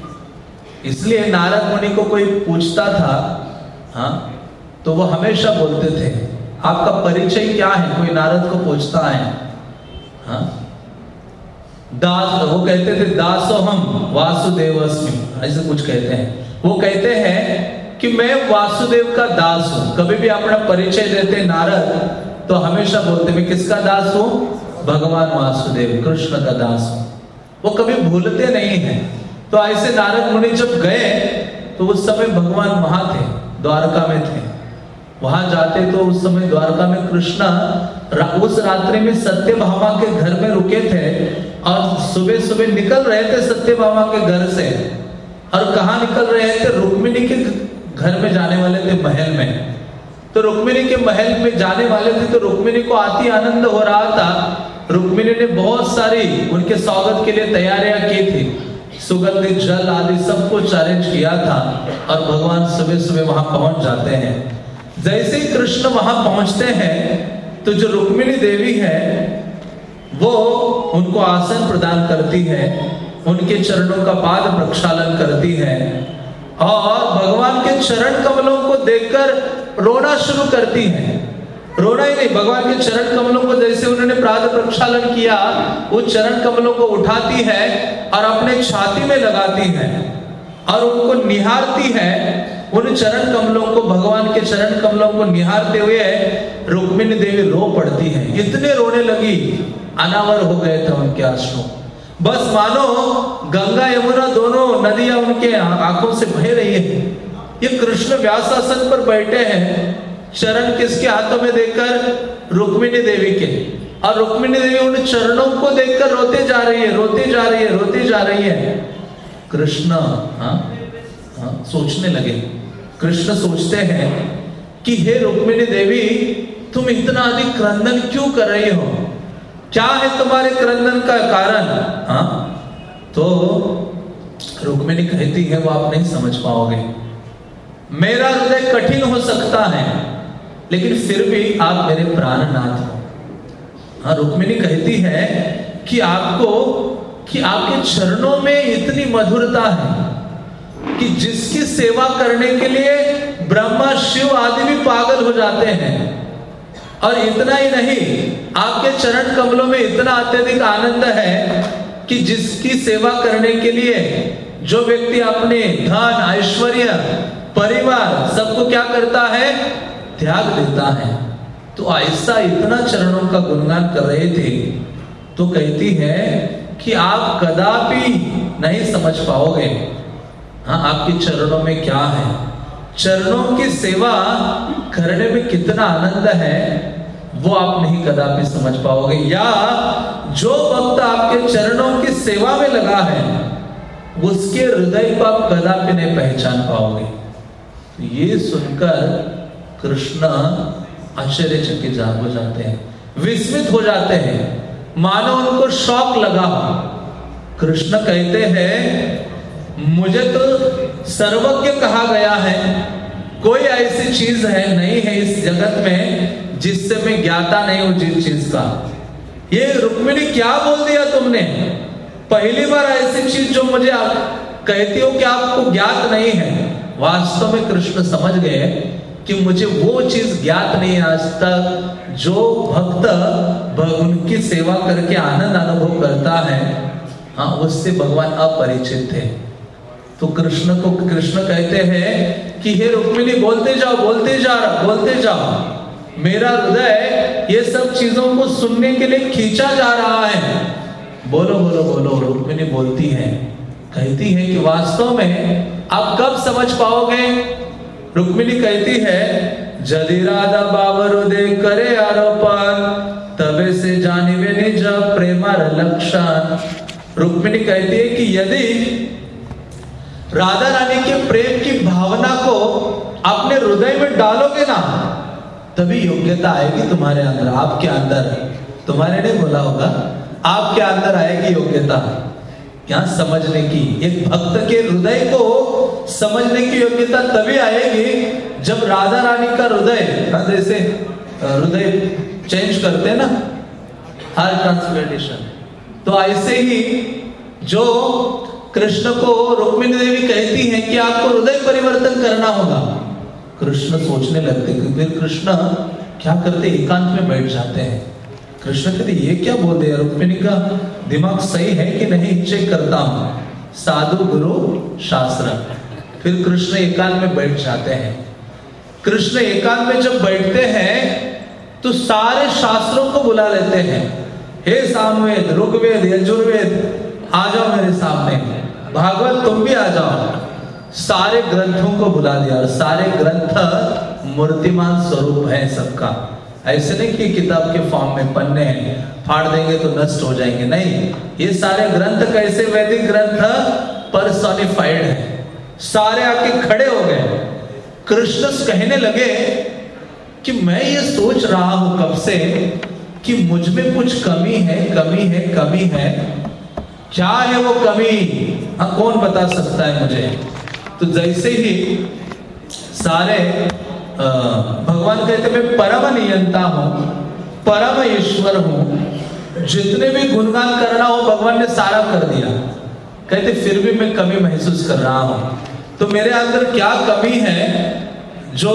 इसलिए नारद मुनि को कोई पूछता था हाँ? तो वो हमेशा बोलते थे, आपका परिचय क्या है? कोई नारद को पूछता है। हाँ? दास, वो कहते थे दासो हम वासुदेव ऐसे कुछ कहते हैं। वो कहते हैं कि मैं वासुदेव का दास हूँ। कभी भी अपना परिचय देते नारद तो हमेशा बोलते, मैं किसका दास हूँ? भगवान वासुदेव, कृष्ण का दास हूँ। वो कभी भूलते नहीं है। तो ऐसे नारद मुनि जब गए तो उस समय भगवान वहाँ थे, द्वारका में थे। वहाँ जाते तो उस समय द्वारका में कृष्णा उस रात्रि में सत्य भामा के घर में रुके थे और सुबह सुबह निकल रहे थे सत्य भामा के घर से। और कहा निकल रहे थे? रुक्मिणी के घर में जाने वाले थे महल में। तो रुक्मिणी के महल में जाने वाले थे तो रुक्मिणी को आती आनंद हो रहा था। रुक्मिणी ने बहुत सारी उनके स्वागत के लिए तैयारियाँ की थी। सुगंधित जल आदि सब कुछ अरेंज किया था और भगवान सुबह सुबह वहाँ पहुँच जाते हैं। जैसे ही कृष्ण वहाँ पहुँचते हैं तो जो रुक्मिणी देवी है, वो उनको आसन प्रदान करती है, उनके चरणों का पाद प्रक्षालन करती है। और भगवान के चरण कमलों को देखकर रोना शुरू करती है। रोना ही नहीं, भगवान के चरण कमलों को जैसे उन्होंने प्रात प्रक्षालन किया, वो चरण कमलों को उठाती है और अपने छाती में लगाती है और उनको निहारती है उन चरण कमलों को, भगवान के चरण कमलों को निहारते हुए रुक्मिणी देवी रो पड़ती है। इतने रोने लगी, अनावर हो गए थे उनके आँसू बस मानो, गंगा, यमुना दोनों नदियाँ उनके आँखों से बह रही है। ये कृष्ण व्यासासन पर बैठे हैं। चरण किसके हाथों में देकर रुक्मिणी देवी के। और रुक्मिणी देवी उन चरणों को देखकर रोते जा रही है, रोते जा रही है, रोते जा रही है। कृष्ण हाँ हाँ सोचने लगे। कृष्ण सोचते हैं कि हे रुक्मिणी देवी, तुम इतना अधिक क्रंदन क्यों कर रही हो? क्या है तुम्हारे क्रंदन का कारण? हाँ? तो रुक्मिणी कहती है, वो आप नहीं समझ पाओगे। मेरा हृदय कठिन हो सकता है, लेकिन फिर भी आप मेरे प्राणनाथ हो। हाँ रुक्मिणी कहती है कि आपको, कि आपके चरणों में इतनी मधुरता है कि जिसकी सेवा करने के लिए ब्रह्मा, शिव आदि भी पागल हो जाते हैं। और इतना ही नहीं, आपके चरण कमलों में इतना अत्यधिक आनंद है कि जिसकी सेवा करने के लिए जो व्यक्ति अपने धन, ऐश्वर्य, परिवार सबको क्या करता है? त्याग देता है। तो ऐसा इतना चरणों का गुणगान कर रहे थे तो कहती है कि आप कदापि नहीं समझ पाओगे। हाँ आपके चरणों में क्या है? चरणों की सेवा करने में कितना आनंद है, वो आप नहीं कदापि समझ पाओगे। या जो भक्त आपके चरणों की सेवा में लगा है, उसके हृदय को आप कदापि नहीं पहचान पाओगे। तो ये सुनकर कृष्ण आश्चर्यचकित हो जाते हैं, विस्मित हो जाते हैं। मानो उनको शौक लगा कृष्ण कहते हैं मुझे तो सर्वज्ञ कहा गया है। कोई ऐसी चीज़ है, नहीं है इस जगत में जिससे मैं ज्ञाता नहीं हूँ जिस चीज़ का। ये रुक्मिणी क्या बोल दिया तुमने? पहली बार ऐसी चीज़ जो मुझे कहती हो कि आपको ज्ञात नहीं है। वास्तव में कृष्ण समझ गए कि मुझे वो चीज़ ज्ञात नहीं आज तक जो भक्त उनकी सेवा करके आनंद अनुभव करता है। हाँ उससे भगवान अपरिचित थे। तो कृष्ण को कृष्ण कहते हैं कि हे रुक्मिणी, बोलते जाओ, बोलते जा, बोलते जाओ मेरा हृदय ये सब चीज़ों को सुनने के लिए खींचा जा रहा है। बोलो बोलो बोलो, रुक्मिणी बोलती है। कहती है कि वास्तव में आप कब समझ पाओगे? रुक्मिणी कहती है जदि राधा बाबर उदय करे आरोपण तबे से जानिवे निज प्रेमार लक्षण। रुक्मिणी कहती है कि यदि राधा रानी के प्रेम की भावना को अपने हृदय में डालोगे ना, तभी योग्यता आएगी तुम्हारे अंदर। आपके अंदर तुम्हारे ने बोला होगा, आपके अंदर आएगी योग्यता। क्या समझने की, एक भक्त के हृदय को समझने की योग्यता तभी आएगी जब राधा रानी का हृदय जैसे हृदय चेंज करते ना, हर ट्रांसप्लांटेशन तो ऐसे ही जो कृष्ण को रुक्मिणी देवी कहती है कि आपको हृदय परिवर्तन करना होगा। कृष्ण सोचने लगते फिर कृष्ण क्या करते एकांत में बैठ जाते हैं। कृष्ण कहते, ये क्या बोल दिया रुक्मिणी का? दिमाग सही है कि नहीं? चेक करता हूँ। साधु, गुरु, शास्त्र। फिर कृष्ण एकांत में बैठ जाते हैं। कृष्ण एकांत में जब बैठते हैं तो सारे शास्त्रों को बुला लेते हैं। हे सामवेद, ऋग्वेद, यजुर्वेद, आ जाओ मेरे सामने। भागवत, तुम भी आ जाओ। सारे ग्रंथों को बुला दिया और सारे ग्रंथ मूर्तिमान स्वरूप है सबका। ऐसे नहीं कि किताब के फॉर्म में पन्ने फाड़ देंगे तो नष्ट हो जाएँगे। नहीं, ये सारे ग्रंथ कैसे वैदिक ग्रंथ परसोनिफाइड है? सारे आके खड़े हो गए। कृष्ण कहने लगे कि मैं ये सोच रहा हूँ कब से कि मुझमें कुछ कमी है कमी है कमी है। क्या है वो कमी। हाँ कौन बता सकता है मुझे? तो जैसे ही सारे भगवान कहते, मैं परम नियंता हूँ, परम ईश्वर हूँ। जितने भी गुणगान करना हो, भगवान ने सारा कर दिया। कहते, फिर भी मैं कमी महसूस कर रहा हूँ। तो मेरे अंदर क्या कमी है जो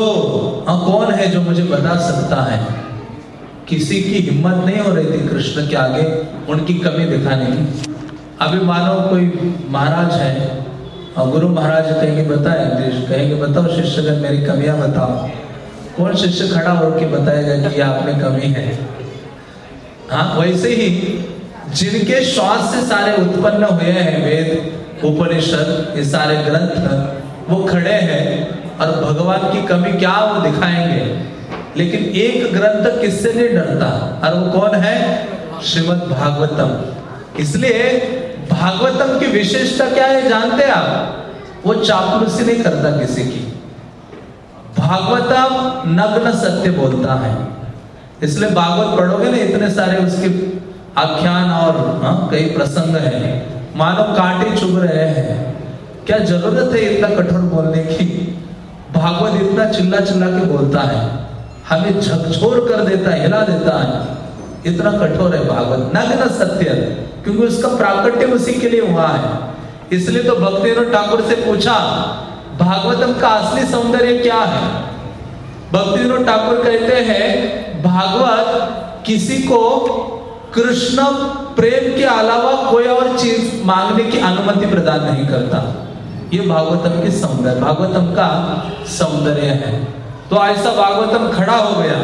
हाँ कौन है जो मुझे बता सकता है? किसी की हिम्मत नहीं हो रही थी कृष्ण के आगे, उनकी कमी दिखाने की। अभी मानो कोई महाराज है, और गुरु महाराज कहेंगे, बताए कहेंगे, बताओ शिष्यगण मेरी कमियाँ बताओ। कौन शिष्य खड़ा होकर बताएगा कि आप में कमी है? हाँ वैसे ही जिनके श्वास से सारे उत्पन्न हुए हैं वेद, उपनिषद, ये सारे ग्रंथ, वो खड़े हैं, और भगवान की कमी क्या वो दिखाएँगे? लेकिन एक ग्रंथ किससे नहीं डरता? और वो कौन है? श्रीमद भागवतम इसलिए भागवतम की विशेषता क्या है जानते आप? वो चापलूसी नहीं करता किसी की। भागवतम नग्न सत्य बोलता है। इसलिए भागवत पढ़ोगे ना इतने सारे उसके आख्यान और हाँ, कई प्रसंग हैं। मानो कांटे चुभ रहे हैं। क्या ज़रूरत है इतना कठोर बोलने की? भागवत इतना चिल्ला चिल्ला के बोलता है। हमें झकझोर कर देता है हिला देता है। इतना कठोर है भागवत। नग्न सत्य क्योंकि उसका प्राकट्य उसी के लिए हुआ है। इसलिए तो भक्ति ठाकुर से पूछा भागवतम का असली सौंदर्य क्या है? भक्ति ठाकुर कहते हैं, भागवत किसी को कृष्ण प्रेम के अलावा कोई और चीज़ मांगने की अनुमति प्रदान नहीं करता। ये भागवतम की सौंदर्य, भागवतम का सौंदर्य है। तो ऐसा भागवतम खड़ा हो गया।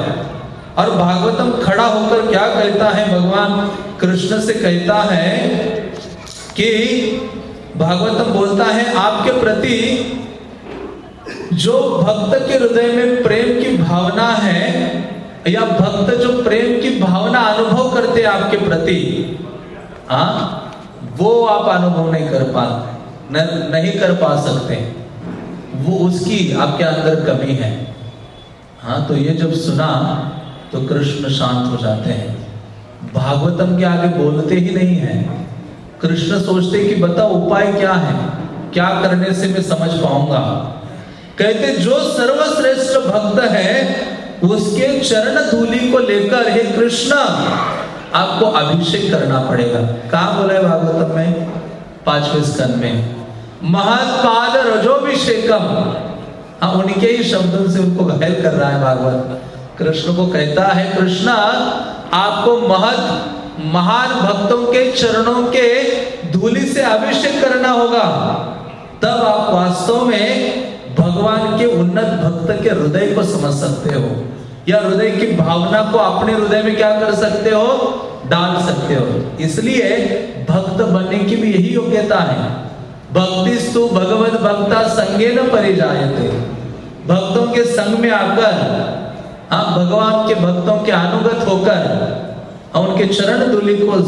और भागवतम खड़ा होकर क्या कहता है भगवान? कृष्ण से कहता है कि भागवतम बोलता है आपके प्रति जो भक्त के हृदय में प्रेम की भावना है या भक्त जो प्रेम की भावना अनुभव करते आपके प्रति आ, वो आप अनुभव नहीं कर पा न, नहीं कर पा सकते। वो उसकी आपके अंदर कमी है। हाँ तो ये जब सुना तो कृष्ण शांत हो जाते हैं। भागवतम के आगे बोलते ही नहीं है। कृष्ण सोचते कि बता उपाय क्या है? क्या करने से मैं समझ पाऊँगा? कहते, जो सर्वश्रेष्ठ भक्त है, उसके चरण धूलि को लेकर हे कृष्ण, आपको अभिषेक करना पड़ेगा। कहा बोला है भागवतम में? पाँचवें स्कंद में। महत्पाद रजोभिषेकम। हाँ उनके ही शब्दों से उनको घायल कर रहा है भागवत। कृष्ण को कहता है, कृष्ण, आपको महत, महान भक्तों के चरणों के धूलि से अभिषेक करना होगा। तब आप वास्तव में भगवान के उन्नत भक्त के हृदय को समझ सकते हो। या हृदय की भावना को अपने हृदय में क्या कर सकते हो? डाल सकते हो। इसलिए भक्त बनने की भी यही योग्यता है। भक्ति स्तु भगवत भक्ता संगे न परे जाए भक्तों के संग में आकर हाँ भगवान के भक्तों के अनुगत होकर उनके चरण दुली को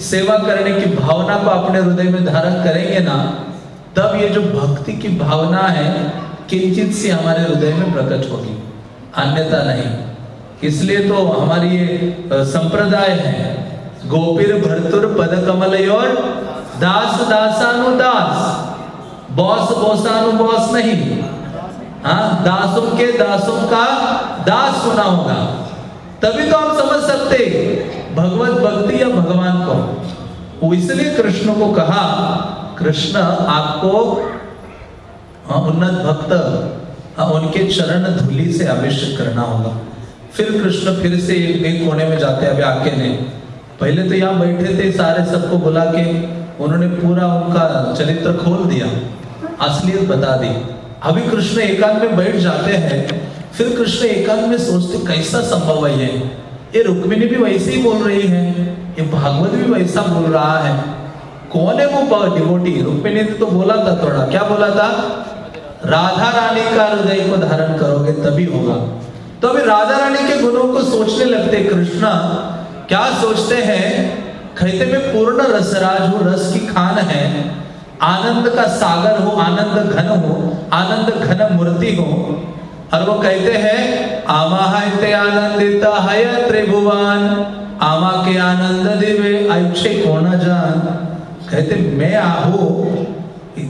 सेवा करने की भावना को अपने हृदय में धारण करेंगे ना, तब ये जो भक्ति की भावना है, किंचित सी हमारे हृदय में प्रकट होगी। अन्यता नहीं। इसलिए तो हमारी ये संप्रदाय है, गोपीर भरतुर पद कमल और दास दासानुदास, बॉस बोसानु बॉस नहीं। हाँ दासों के दासों का दास होना होगा। तभी तो हम समझ सकते भगवत भक्ति या भगवान को इसलिए कृष्ण को कहा कृष्ण आपको हाँ, उन्नत भक्त हाँ, उनके चरण धूलि से अभिषेक करना होगा। फिर कृष्ण फिर से एक कोने में जाते अभी आके ने पहले तो यहाँ बैठे थे सारे सबको बुला के उन्होंने पूरा उनका चरित्र खोल दिया। असलियत बता दी। अभी कृष्ण एकांत में बैठ जाते हैं, फिर कृष्ण एकांत में सोचते, कैसा संभव है ये? ये रुक्मिणी भी वैसे ही बोल रही है, ये भागवत भी वैसा बोल रहा है। कौन है वो डिवोटी रुक्मिणी ने तो बोला था थोड़ा, क्या बोला था? राधा रानी का हृदय को धारण करोगे तभी होगा। तो अभी राधा रानी के गुणों को सोचने लगते कृष्णा, क्या सोचते हैं? कहते, में पूर्ण रसराज हो, रस की खान है। आनंद का सागर हो, आनंद घन हो, आनंद घन मूर्ति हो। और वो कहते हैं, आमा है आनंदित है त्रिभुवन, आमा के आनंद दिवे अच्छे कौन जान। कहते, मैं आहू,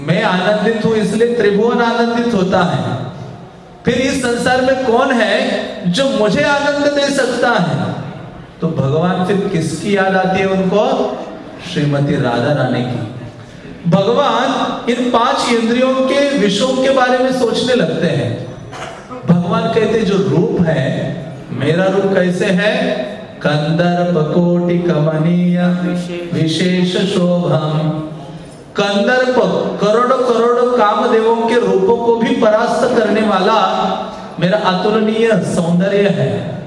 मैं आनंदित हूँ, इसलिए त्रिभुवन आनंदित होता है। फिर इस संसार में कौन है जो मुझे आनंद दे सकता है? तो भगवान फिर किसकी याद आती है उनको? श्रीमती राधा रानी की। भगवान इन पाँच इंद्रियों के विषयों के बारे में सोचने लगते हैं। भगवान कहते जो रूप है, मेरा रूप कैसे है? कंदर पकोटि कमनीय विशेष शोभम। कंदर्प करोड़ों करोड़ों कामदेवों के रूपों को भी परास्त करने वाला मेरा अतुलनीय सौंदर्य है।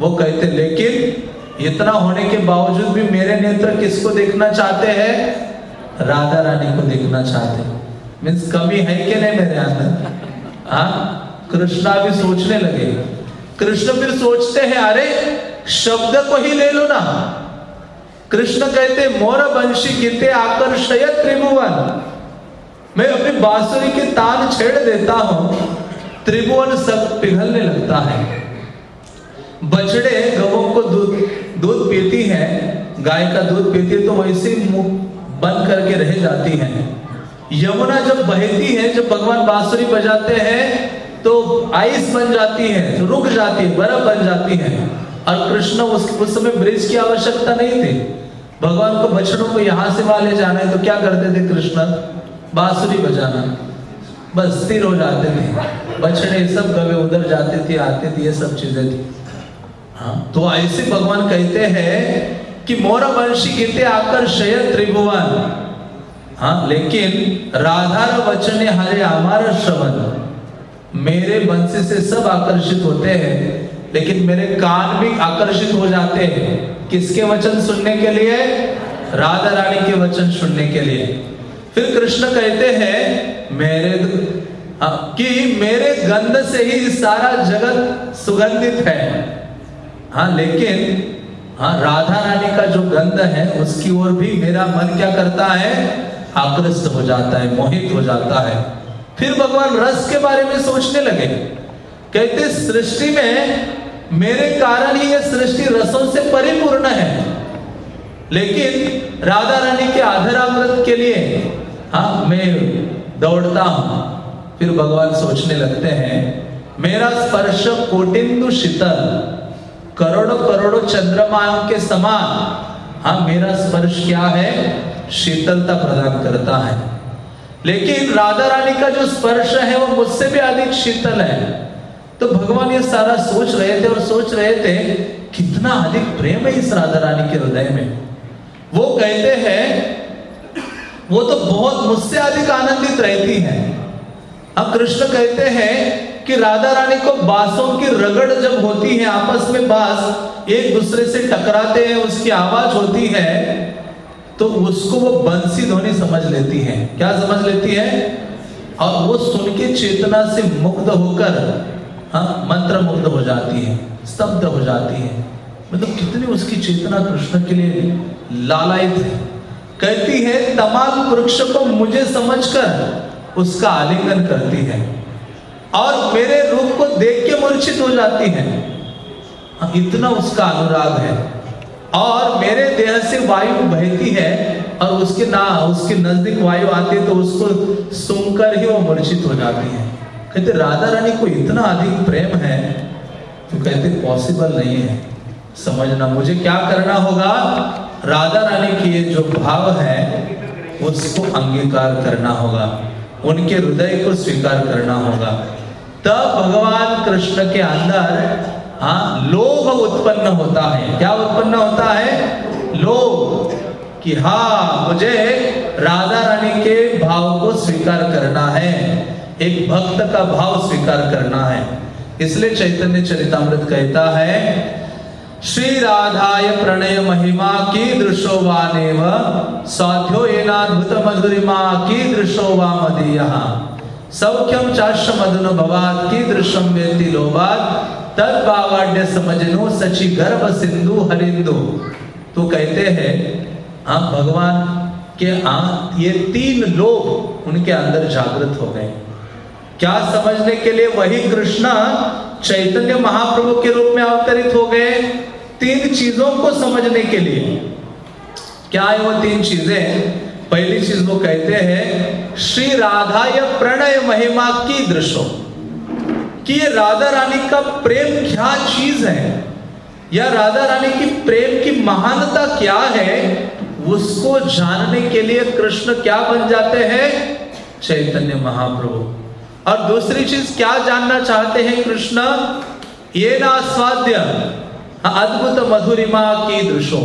वो कहते लेकिन इतना होने के बावजूद भी मेरे नेत्र किसको देखना चाहते हैं? राधा रानी को देखना चाहते मीन्स कमी है कि नहीं मेरे अंदर? हाँ? कृष्णा भी सोचने लगे। कृष्ण फिर सोचते हैं, अरे, शब्द को ही ले लो ना। कृष्ण कहते मोर वंशी किते आकर्षय त्रिभुवन। मैं अपनी बांसुरी के तान छेड़ देता हूँ। त्रिभुवन सब पिघलने लगता है। बछड़े गवों को दूध दूध पीती है, गाय का दूध पीती है तो वैसे मुँह बंद करके रह जाती हैं। यमुना जब बहती है, जब भगवान बांसुरी बजाते हैं तो आइस बन जाती है तो रुक जाती है, बर्फ़ बन जाती है। और कृष्ण उस उस समय ब्रिज की आवश्यकता नहीं थी। भगवान को बछड़ों को यहाँ से वहाँ ले जाना है तो क्या करते थे कृष्ण? बांसुरी बजाना। बस स्थिर हो जाते थे। बछड़े सब गवे उधर जाते थे, आते थे, ये सब चीज़ें थी। हाँ तो ऐसे भगवान कहते हैं कि मोर वंशी गीते आकर्षय त्रिभुवन। हाँ लेकिन राधा वचने हरे, हमारा श्रवण। मेरे वंश से सब आकर्षित होते हैं, लेकिन मेरे कान भी आकर्षित हो जाते हैं। किसके वचन सुनने के लिए? राधा रानी के वचन सुनने के लिए। फिर कृष्ण कहते हैं, मेरे कि मेरे गंध से ही सारा जगत सुगंधित है। हाँ लेकिन हाँ राधा रानी का जो गंध है, उसकी ओर भी मेरा मन क्या करता है? आकृष्ट हो जाता है, मोहित हो जाता है। फिर भगवान रस के बारे में सोचने लगे। कहते, सृष्टि में मेरे कारण ही यह सृष्टि रसों से परिपूर्ण है। लेकिन राधा रानी के आधरामृत के लिए हाँ मैं दौड़ता हूँ। फिर भगवान सोचने लगते हैं, मेरा स्पर्श कोटिंदु शीतल। करोड़ों करोड़ों चंद्रमाओं के समान हाँ मेरा स्पर्श क्या है? शीतलता प्रदान करता है। लेकिन राधा रानी का जो स्पर्श है, वो मुझसे भी अधिक शीतल है। तो भगवान ये सारा सोच रहे थे और सोच रहे थे, कितना अधिक प्रेम है इस राधा रानी के हृदय में। वो कहते हैं, वो तो बहुत मुझसे अधिक आनंदित रहती है। अब कृष्ण कहते हैं कि राधा रानी को बासों की रगड़ जब होती है, आपस में बास एक दूसरे से टकराते हैं, उसकी आवाज़ होती है तो उसको वो बंसी ध्वनि समझ लेती है। क्या समझ लेती है? और वो सुन के चेतना से मुक्त होकर हाँ मंत्र मुग्ध हो जाती है, स्तब्ध हो जाती है। मतलब कितनी उसकी चेतना कृष्ण के लिए लालायित है। कहती है तमाम वृक्ष को मुझे समझकर उसका आलिंगन करती है। और मेरे रूप को देख के मूर्छित हो जाती है। हाँ, इतना उसका अनुराग है। और मेरे देह से वायु बहती है और उसके ना उसके नज़दीक वायु आती है तो उसको सुनकर ही वो मूर्छित हो जाती है। कहते राधा रानी को इतना अधिक प्रेम है तो कहते पॉसिबल नहीं है। समझना मुझे क्या करना होगा? राधा रानी की जो भाव है उसको अंगीकार करना होगा। उनके हृदय को स्वीकार करना होगा। तब भगवान कृष्ण के अंदर हाँ लोभ उत्पन्न होता है। क्या उत्पन्न होता है? लोभ। कि हाँ मुझे राधा रानी के भाव को स्वीकार करना है। एक भक्त का भाव स्वीकार करना है। इसलिए चैतन्य चरितमृत कहता है, श्री राधाय प्रणय महिमा की दृशो वानेव साध्यो एनाद्भुत मधुरिमा की दृशो वा मदीय। सौख्यम चाश मधुन भवात की दृश्यम व्यक्ति लोबात तद समझनो सची गर्भ सिंधु हरिंदु तो कहते हैं हाँ भगवान के आ, ये तीन लोग उनके अंदर जागृत हो गए। क्या समझने के लिए वही कृष्ण चैतन्य महाप्रभु के रूप में अवतरित हो गए तीन चीज़ों को समझने के लिए? क्या है वो तीन चीज़ें पहली चीज़ वो कहते हैं, श्री राधा या प्रणय महिमा की दृश्यों। कि ये राधा रानी का प्रेम क्या चीज़ है? या राधा रानी की प्रेम की महानता क्या है? उसको जानने के लिए कृष्ण क्या बन जाते हैं? चैतन्य महाप्रभु। और दूसरी चीज़ क्या जानना चाहते हैं कृष्ण? ये ना स्वाद्य अद्भुत मधुरिमा की दृश्यों।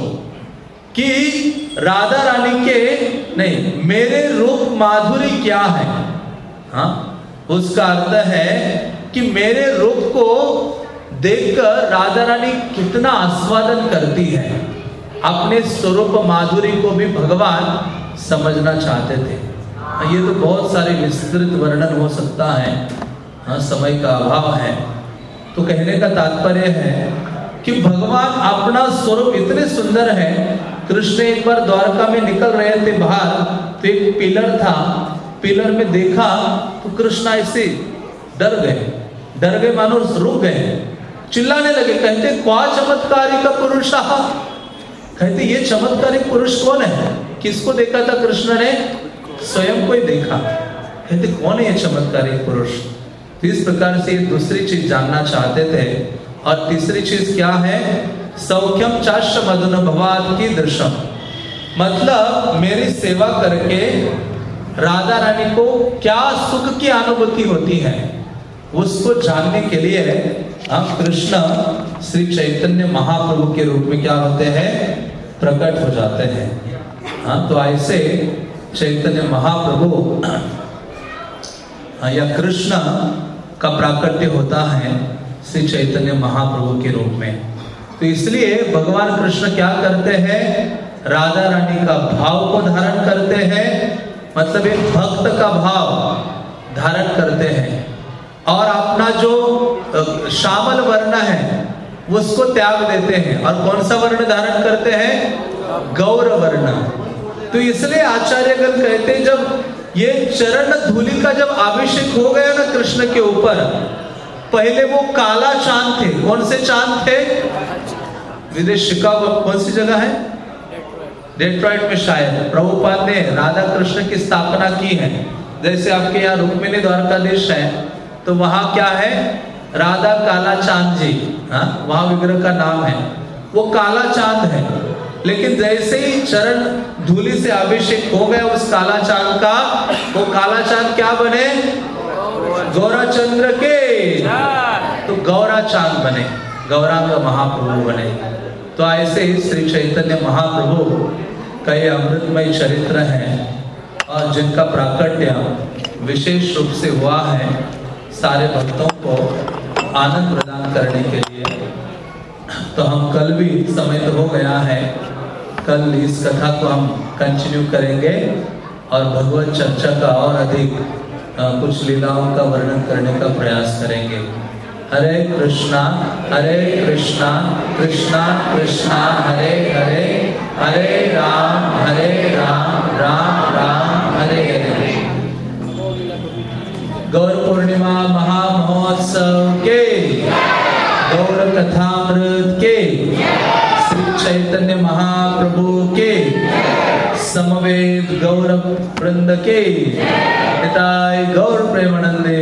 कि राधा रानी के, नहीं, मेरे रूप माधुरी क्या है? हा? उसका अर्थ है कि मेरे रूप को देखकर राधा रानी कितना आस्वादन करती है। अपने स्वरूप माधुरी को भी भगवान समझना चाहते थे। ये तो बहुत सारे विस्तृत वर्णन हो सकता है। हाँ समय का अभाव है। तो कहने का तात्पर्य है कि भगवान अपना स्वरूप इतने सुंदर है कृष्ण एक बार द्वारका में निकल रहे थे बाहर तो एक पिलर था। पिलर में देखा तो कृष्ण ऐसे डर गए। डर गए मानो रुक गए। चिल्लाने लगे, कहते क्वा चमत्कारी का पुरुष कहते, ये चमत्कारिक पुरुष कौन है? किसको देखा था कृष्ण ने? स्वयं को ही देखा। कहते, कौन है ये चमत्कारी पुरुष? तो इस प्रकार से दूसरी चीज़ जानना चाहते थे। और तीसरी चीज़ क्या है? सौख्यम चाश मधुन भवाद की दृश्यम मतलब मेरी सेवा करके राधा रानी को क्या सुख की अनुभूति होती है उसको जानने के लिए हम कृष्ण श्री चैतन्य महाप्रभु के रूप में क्या होते हैं प्रकट हो जाते हैं। हाँ तो ऐसे चैतन्य महाप्रभु हाँ, या कृष्ण का प्राकट्य होता है श्री चैतन्य महाप्रभु के रूप में। तो इसलिए भगवान कृष्ण क्या करते हैं? राधा रानी का भाव को धारण करते हैं मतलब एक भक्त का भाव धारण करते हैं। और अपना जो शामल वर्ण है उसको त्याग देते हैं। और कौन सा वर्ण धारण करते हैं? गौर वर्ण। तो इसलिए आचार्यगण कहते हैं, जब ये चरण धूलि का जब अभिषेक हो गया ना कृष्ण के ऊपर पहले वो काला चाँद थे। कौन से चाँद थे? विदेश शिकागो कौन सी जगह है? डेट्रॉइट में शायद। प्रभुपाद ने राधा कृष्ण की स्थापना की है। जैसे आपके यहाँ रुक्मिणी द्वारकाधीश है तो वहाँ क्या है? राधा काला चाँद जी। हाँ वहाँ विग्रह का नाम है। वो काला चाँद है। लेकिन जैसे ही चरण धूलि से अभिषेक हो गया उस काला चाँद का, वो काला चाँद क्या बने? गौरा चंद्र के तो गौरा चाँद बने गौरांग महाप्रभु बने। तो ऐसे ही श्री चैतन्य महाप्रभु का ये अमृतमय चरित्र है और जिनका प्राकट्य विशेष रूप से हुआ है सारे भक्तों को आनंद प्रदान करने के लिए। तो हम कल भी समय तो हो गया है। कल इस कथा को हम कंटिन्यू करेंगे और भगवत चर्चा का और अधिक कुछ लीलाओं का वर्णन करने का प्रयास करेंगे। हरे कृष्णा हरे कृष्णा कृष्णा कृष्णा, हरे हरे हरे राम हरे राम राम राम, हरे हरे। गौर पूर्णिमा, महामहोत्सव। समवेत गौर वृंद के पिताय गौर प्रेमानंदे